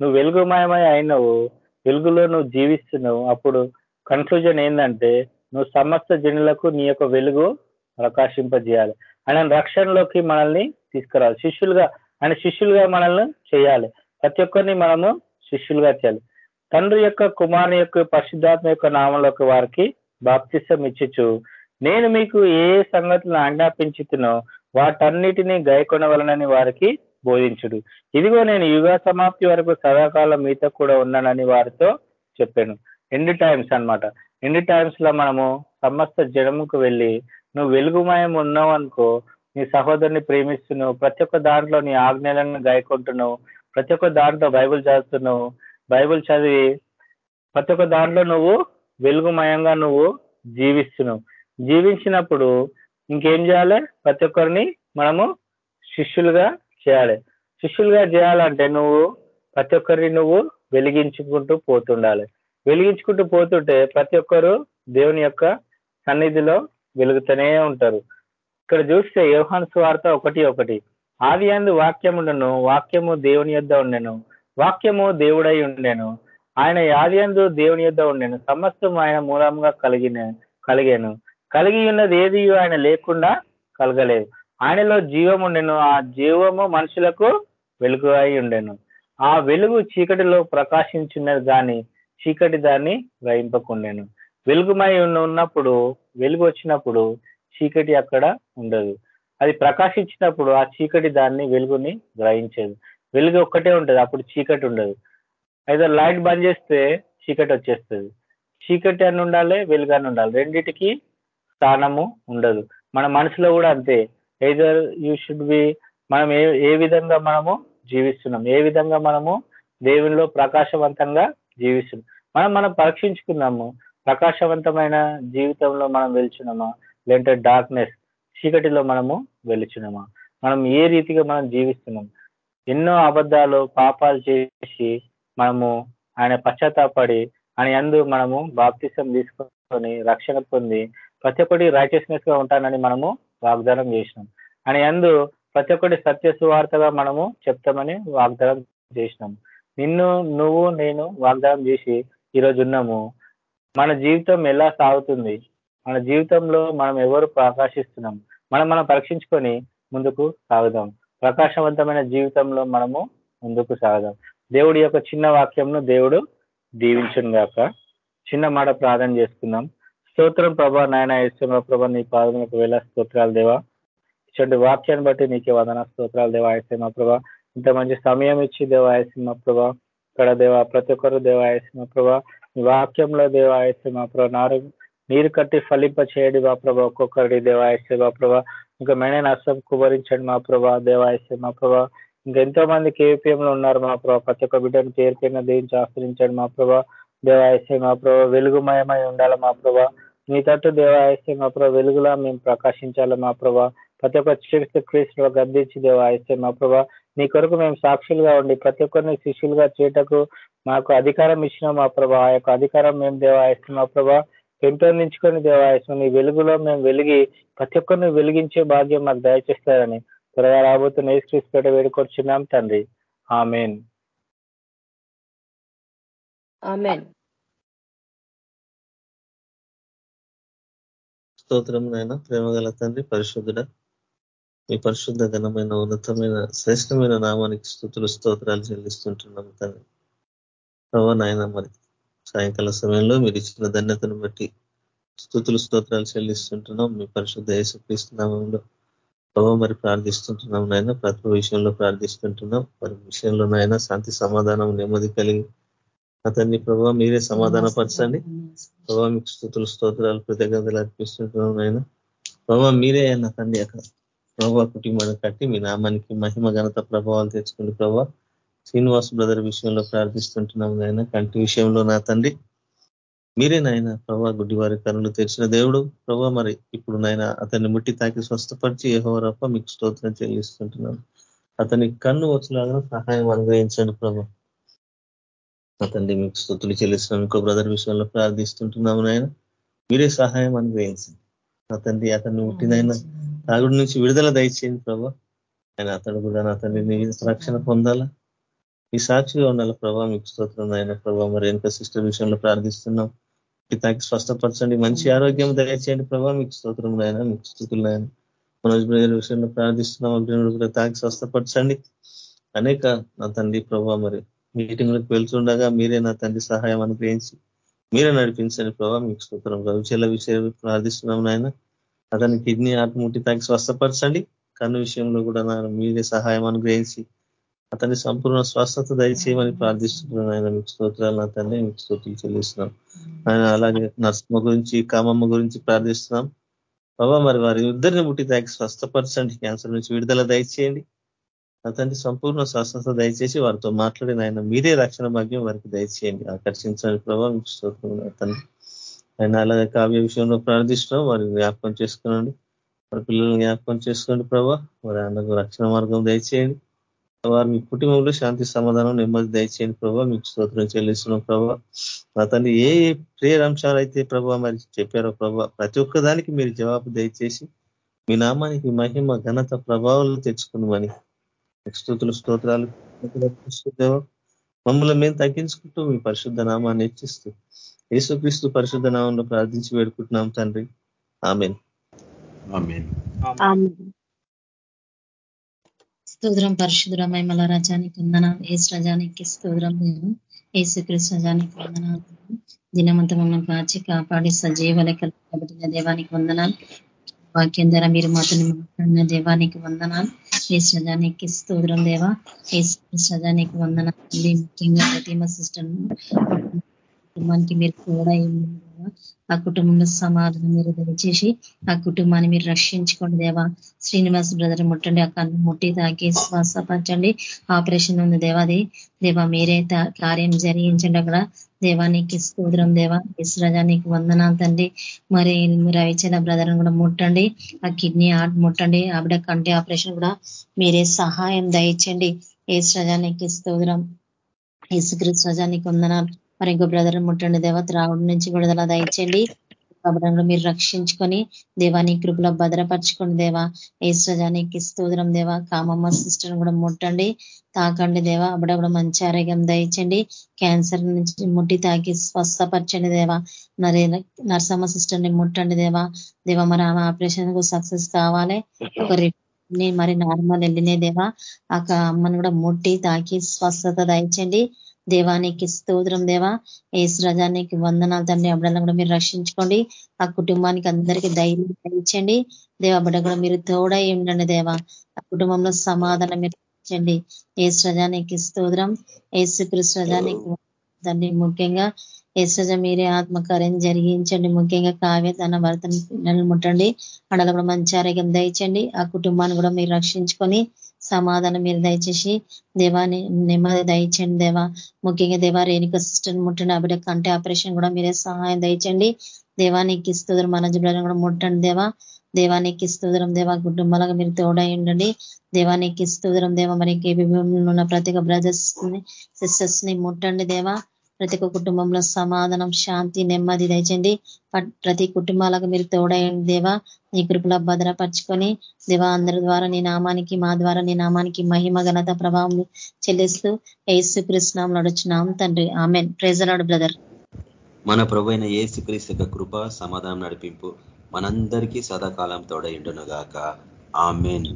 Speaker 4: నువ్వు వెలుగుమయమై అయినవు వెలుగులో నువ్వు జీవిస్తున్నావు. అప్పుడు కన్క్లూజన్ ఏంటంటే నువ్వు సమస్త జనులకు నీ యొక్క వెలుగు ప్రకాశింపజేయాలి. ఆయన రక్షణలోకి మనల్ని తీసుకురావాలి. శిష్యులుగా ఆయన శిష్యులుగా మనల్ని చేయాలి. ప్రతి ఒక్కరిని మనము శిష్యులుగా చేయాలి. తండ్రి యొక్క కుమారుని యొక్క పరిశుద్ధాత్మ యొక్క నామంలోకి వారికి బాప్తిసం ఇచ్చుచు నేను మీకు ఏ ఏ సంగతులను ఆజ్ఞాపించుతున్నో వాటన్నిటినీ గైకొనవలనని వారికి బోధించుడు. ఇదిగో నేను యుగ సమాప్తి వరకు సదాకాలం మీతో కూడా ఉన్నానని వారితో చెప్పాను. ఎండ్ టైమ్స్ అన్నమాట. ఎండ్ టైమ్స్లో మనము సమస్త జనముకు వెళ్ళి నువ్వు వెలుగుమయం ఉన్నావు అనుకో నీ సహోదరుని ప్రేమిస్తున్నావు ప్రతి ఒక్క దాంట్లో నీ ఆజ్ఞలను గాయకుంటున్నావు ప్రతి ఒక్క దాంట్లో బైబిల్ చదువుతున్నావు బైబిల్ చదివి ప్రతి ఒక్క దాంట్లో నువ్వు వెలుగుమయంగా నువ్వు జీవిస్తున్నావు. జీవించినప్పుడు ఇంకేం చేయాలి? ప్రతి ఒక్కరిని మనము శిష్యులుగా చేయాలి. శిష్యులుగా చేయాలంటే నువ్వు ప్రతి ఒక్కరిని నువ్వు వెలిగించుకుంటూ పోతుండాలి. వెలిగించుకుంటూ పోతుంటే ప్రతి ఒక్కరు దేవుని యొక్క సన్నిధిలో వెలుగుతూనే ఉంటారు. ఇక్కడ చూస్తే యోహాను స్వార్త ఒకటి ఒకటి. ఆది అందు వాక్యముండను వాక్యము దేవుని యొద్ద ఉండెను వాక్యము దేవుడై ఉండెను. ఆయన ఆది అందు దేవుని యొద్ద ఉండెను సమస్తం ఆయన మూలంగా కలిగిన కలిగాను. కలిగి ఉన్నది ఏది? ఆయన లేకుండా కలగలేదు. ఆయనలో జీవం ఉండెను. ఆ జీవము మనుషులకు వెలుగు అయి ఉండెను. ఆ వెలుగు చీకటిలో ప్రకాశించున్నది కానీ చీకటి దాన్ని గ్రహింపకుండెను. వెలుగుమై ఉన్నప్పుడు వెలుగు వచ్చినప్పుడు చీకటి అక్కడ ఉండదు. అది ప్రకాశించినప్పుడు ఆ చీకటి దాన్ని వెలుగుని గ్రహించదు. వెలుగు ఒక్కటే ఉంటుంది. అప్పుడు చీకటి ఉండదు. అయితే లైట్ బంద్ చేస్తే చీకటి వచ్చేస్తుంది. చీకటి అని ఉండాలి వెలుగు అని ఉండాలి రెండిటికి స్థానము ఉండదు. మన మనసులో కూడా అంతే. ఏదర్ యూ షుడ్ బి మనం ఏ ఏ విధంగా మనము జీవిస్తున్నాం ఏ విధంగా మనము దేవునిలో ప్రకాశవంతంగా జీవిస్తున్నాం. మనం మనం పరీక్షించుకున్నాము ప్రకాశవంతమైన జీవితంలో మనం వెలుచున్నామా లేదంటే డార్క్నెస్ చీకటిలో మనము వెలుచున్నామా మనం ఏ రీతిగా మనం జీవిస్తున్నాం? ఎన్నో అబద్ధాలు పాపాలు చేసి మనము ఆయన పశ్చాత్తాపడి ఆయన యందు మనము బాప్తిసం తీసుకొని రక్షణ పొంది ప్రతి ఒక్కటి రైచియస్నెస్గా ఉంటానని మనము వాగ్దానం చేసినాం. అని యందు ప్రతి ఒక్కటి సత్య సువార్తగా మనము చెప్తామని వాగ్దానం చేసినాం. నిన్ను నువ్వు నేను వాగ్దానం చేసి ఈరోజు ఉన్నాము. మన జీవితం ఎలా సాగుతుంది? మన జీవితంలో మనం ఎవరు ప్రకాశిస్తున్నాం? మనం మనం పరీక్షించుకొని ముందుకు సాగుదాం. ప్రకాశవంతమైన జీవితంలో మనము ముందుకు సాగుదాం. దేవుడి యొక్క చిన్న వాక్యంను దేవుడు దీవించును గాక చిన్న మాట ప్రార్థన చేసుకుందాం. స్తోత్రం ప్రభా నాయన ఇస్తున్న ప్రభా నీ పాదములకు వేల స్తోత్రాలు దేవా. ఇటువంటి వాక్యాన్ని బట్టి నీకే వదన స్తోత్రాలు దేవా ఆయసింహ ప్రభా. ఇంత మంచి సమయం ఇచ్చి దేవా ఆయసింహ ప్రభా. ఇక్కడ దేవా ప్రతి ఒక్కరు దేవా ఆయసింహ ప్రభా. నీ వాక్యంలో దేవా ఆయసింహ ప్రభా నారు నీరు కట్టి ఫలింప చేయండి మా ప్రభా ఒక్కొక్కరి దేవాయసే మా ప్రభా. ఇంకా మెనే నష్టం కుమరించండి మా ప్రభా దేవాయసే మా ప్రభా. ఇంకా ఎంతో మంది KPM లో ఉన్నారు మా ప్రభా. ప్రతి ఒక్క బిడ్డను పేరుపైన దేవించి ఆశ్రయించండి మా ప్రభా. దేవాయసే మా ప్రభా వెలుగుమయమై ఉండాలి మా ప్రభా. మీ తట్టు దేవాయస్తే మా ప్రభా వెలుగులా మేము ప్రకాశించాలి మా ప్రభా. ప్రతి ఒక్క చరిత్ర క్రీస్తు గద్దించి దేవాయస్తే మా ప్రభా. నీ కొరకు మేము సాక్షులుగా ఉండి ప్రతి ఒక్కరిని శిష్యులుగా చేయటకు మాకు అధికారం ఇచ్చిన మా ప్రభా. ఆ యొక్క అధికారం మేము దేవాయస్తే మా ప్రభా. పెంపొందించుకొని దేవాయసం నీ వెలుగులో మేము వెలిగి ప్రతి ఒక్కరిని వెలిగించే భాగ్యం మాకు దయచేస్తారని త్వరగా రాబోతున్న ఏసుక్రీస్తుపేట వేడుకొచ్చున్నాం తండ్రి. ఆమెన్.
Speaker 5: స్తోత్రం నాయన. ప్రేమగల తండ్రి పరిశుద్ధుడ మీ పరిశుద్ధ ఘనమైన ఉన్నతమైన శ్రేష్టమైన నామానికి స్థుతులు స్తోత్రాలు చెల్లిస్తుంటున్నాం తండ్రి. ప్రభా నాయన మరి సాయంకాల సమయంలో మీరు ఇచ్చిన ధన్యతను బట్టి స్థుతులు స్తోత్రాలు చెల్లిస్తుంటున్నాం మీ పరిశుద్ధ యేసుక్రీస్తు నామంలో ప్రభావ మరి ప్రార్థిస్తుంటున్నాం నాయన. ప్రతి విషయంలో ప్రార్థిస్తుంటున్నాం మరి విషయంలో నాయన శాంతి సమాధానం నెమ్మది కలిగి అతన్ని ప్రభావ మీరే సమాధానపరచండి. ప్రభావ మీకు స్థుతులు స్తోత్రాలు కృతజ్ఞతలు అర్పిస్తుంటున్నాం నాయన. ప్రభావ మీరే అన్న తండ్రి అక్కడ ప్రభావ కుటుంబాన్ని కట్టి మీ నామానికి మహిమ ఘనత ప్రభావాలు తెచ్చుకోండి ప్రభావ శ్రీనివాస్ బ్రదర్ విషయంలో ప్రార్థిస్తుంటున్నాం నాయన. కంటి విషయంలో నా తండ్రి. మీరే నాయన ప్రభా గుడ్డివారి కనులు తెరిచిన దేవుడు. ప్రభా మరి ఇప్పుడు నాయన అతన్ని ముట్టి తాకి స్వస్థపరిచి ఏహోరప్ప మీకు స్తోత్రం చెల్లిస్తుంటున్నాను. అతని కన్ను వచ్చేలాగా సహాయం అనుగ్రహించండి ప్రభా. అతన్ని మీకు స్థుతులు చెల్లిస్తున్నాం ఇంకో బ్రదర్ విషయంలో ప్రార్థిస్తుంటున్నాము నాయన. మీరే సహాయం అనుగ్రహించండి. నా తండ్రి అతన్ని పుట్టినైనా తాగుడి నుంచి విడుదల దయచేయండి ప్రభా. ఆయన అతడు కూడా నా తండ్రి నీ రక్షణ పొందాలా? ఈ సాక్షిగా ఉండాలి ప్రభావ మీకు స్తోత్రం ఆయన ప్రభా. మరి వెనుక సిస్టర్ విషయంలో ప్రార్థిస్తున్నాం. తాకి స్పష్టపరచండి మంచి ఆరోగ్యం దయచేయండి ప్రభావ మీకు స్తోత్రం నాయన. మీకు స్థుతులు నాయన. మనోజ్ బ్రదర్ విషయంలో ప్రార్థిస్తున్నాం. అగ్నివుడు తాకి స్వస్థపరచండి. అనేక నా తండ్రి ప్రభా మరి మీటింగ్లకు వెళ్తుండగా మీరే నా తండ్రి సహాయం అనుగ్రహించి మీరే నడిపించండి ప్రభావ మీకు స్తోత్రం. రవిచల విషయం ప్రార్థిస్తున్నాం నాయన. అతని కిడ్నీ ఆత్మముట్టి తాకి స్వస్థపరచండి. కన్ను విషయంలో కూడా మీరే సహాయం అనుగ్రహించి అతని సంపూర్ణ స్వస్థత దయచేయమని ప్రార్థిస్తున్నాను ఆయన మీకు స్తోత్రాలు నా తండ్రి మీకు స్తోత్రులు చెల్లిస్తున్నాం. ఆయన అలాగే నర్సమ్మ గురించి కామమ్మ గురించి ప్రార్థిస్తున్నాం. బాబా మరి వారి ఇద్దరిని ముట్టి తాకి స్వస్థపరచండి. క్యాన్సర్ నుంచి విడుదల దయచేయండి. అతన్ని సంపూర్ణ స్వస్థత దయచేసి వారితో మాట్లాడిన ఆయన మీరే రక్షణ భాగ్యం వారికి దయచేయండి. ఆకర్షించండి ప్రభావ మీకు అతన్ని ఆయన అలాగే కావ్య విషయంలో ప్రార్థిస్తున్నాం. వారిని జ్ఞాపకం చేసుకోండి వారి పిల్లల్ని జ్ఞాపకం చేసుకోండి ప్రభావ వారి అన్నకు రక్షణ మార్గం దయచేయండి. వారు మీ కుటుంబంలో శాంతి సమాధానం నెమ్మది దయచేయండి ప్రభావ మీకు స్తోత్రం చెల్లిస్తున్నాం ప్రభా. అతన్ని ఏ ఏ ప్రేయర్ అంశాలు అయితే ప్రభావ మరి చెప్పారో ప్రభా ప్రతి ఒక్కదానికి మీరు జవాబు దయచేసి మీ నామానికి మహిమ ఘనత ప్రభావాలు తెచ్చుకున్నామని స్తోతులు స్తోత్రాలు మమ్మల్ని మేము తగ్గించుకుంటూ మీ పరిశుద్ధ నామాన్ని హెచ్చిస్తూ యేసుక్రీస్తు పరిశుద్ధ నామంలో ప్రార్థించి వేడుకుంటున్నాం తండ్రి. ఆమెన్.
Speaker 6: స్తోత్రం పరిశుద్ధుర మహిమల రజానికి వందనాలు. ఏసు రజానికి స్తోత్రం దేవు ఏసుక్రీస్తు రజానికి వందనాలు. దినమంతా మమ్మల్ని కాచి కాపాడి సజీవ లెక్కలు కాబట్టిన దేవానికి వందనాలు. వాక్యం ద్వారా మీరు మాతను మాట్లాడిన దేవానికి వందనాలు. ఏసు రజానికి స్తోత్రం దేవా. ఏసు రజానికి వందనాలు. ముఖ్యంగా ప్రతిమ సిస్టమ్. కుటుంబానికి మీరు కూడా ఆ కుటుంబంలో సమాధానం మీరు దయచేసి ఆ కుటుంబాన్ని మీరు రక్షించుకోండి దేవా. శ్రీనివాస్ బ్రదర్ ముట్టండి ఆ కన్ను ముట్టి తాకి శ్వాసపరచండి. ఆపరేషన్ ఉంది దేవాది దేవా మీరే కార్యం జరిగించండి అక్కడ. దేవానికి స్తోత్రం దేవా. ఇస్రజానికి వందనాలు తండ్రి. మరి రవిచల బ్రదర్ కూడా ముట్టండి. ఆ కిడ్నీ ఆర్ట్ ముట్టండి. ఆవిడ కంటి ఆపరేషన్ కూడా మీరే సహాయం దయచండి ఏ సజానికి స్తోత్రం. యేసుక్రీస్తు సజానికి వందనాలు. మరి ఇంకో బ్రదర్ ముట్టండి దేవ. త్రాగుడు నుంచి విడుదల దయచండి కబరంలో మీరు రక్షించుకొని దేవాని కృపలో భద్రపరచుకోండి దేవా. ఈశ్వజానికి స్తోత్రం దేవా. కామమ్మ సిస్టర్ కూడా ముట్టండి. తాకండి దేవా. అప్పుడప్పుడు మంచి ఆరోగ్యం దయచండి క్యాన్సర్ నుంచి ముట్టి తాకి స్వస్థపరచండి దేవా. నరే నర్సమ్మ సిస్టర్ని ముట్టండి దేవా. దేవా మరి ఆమె ఆపరేషన్కు సక్సెస్ కావాలి. ఒక మరి నార్మల్ వెళ్ళినే దేవా. ఆ అమ్మను కూడా ముట్టి తాకి స్వస్థత దయచండి దేవానికి స్తోత్రం దేవా. ఏసు రజానికి వందనాలు తండ్రి. అబ్బడల్లా కూడా మీరు రక్షించుకోండి. ఆ కుటుంబానికి అందరికీ ధైర్యం ఇచ్చండి దేవా బిడ్డ కూడా మీరు తోడై ఉండండి దేవా. ఆ కుటుంబంలో సమాధానం మీరు ఇచ్చండి ఏసు రజానికి స్తోత్రం. ఏసు కృష్ణజానికి తండ్రి. ముఖ్యంగా ఏసజ మీరే ఆత్మకార్యం జరిగించండి. ముఖ్యంగా కావ్య తన భర్తను ముట్టండి. అడల కూడా మంచి ఆరోగ్యం దయచండి ఆ కుటుంబాన్ని కూడా మీరు రక్షించుకొని సమాధానం మీరు దయచేసి దేవాన్ని నెమ్మది దయచండి దేవా. ముఖ్యంగా దేవా రేణుక సిస్టర్ ముట్టండి ఆ బిడ్డ కంటే ఆపరేషన్ కూడా మీరే సహాయం దయచండి దేవానికి స్తోత్రం మనజ బిడ్డను కూడా ముట్టండి దేవా. దేవానికి స్తోత్రం దేవా కుటుంబాలకు మీరు తోడై ఉండండి. దేవానికి స్తోత్రం దేవ మరి ఉన్న ప్రతి ఒక్క బ్రదర్స్ని సిస్టర్స్ని ముట్టండి దేవా. ప్రతి ఒక్క కుటుంబంలో సమాధానం శాంతి నెమ్మది దయచండి ప్రతి కుటుంబాలకు మీరు తోడయండి దేవా. నీ కృపలో భద్రపరుచుకొని దేవా అందరి ద్వారా నీ నామానికి మా ద్వారా నీ నామానికి మహిమ ఘనత ప్రభావం చెల్లిస్తూ ఏసు కృష్ణం నడుచున్నాం తండ్రి. Amen. Praise the Lord brother.
Speaker 7: మన ప్రభు అయిన ఏసు క్రీస్తు కృప సమాధానం నడిపింపు మనందరికీ సదాకాలం తోడైండును గాక ఆమెన్.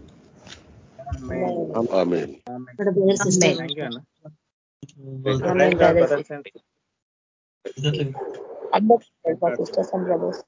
Speaker 3: Sisters and brothers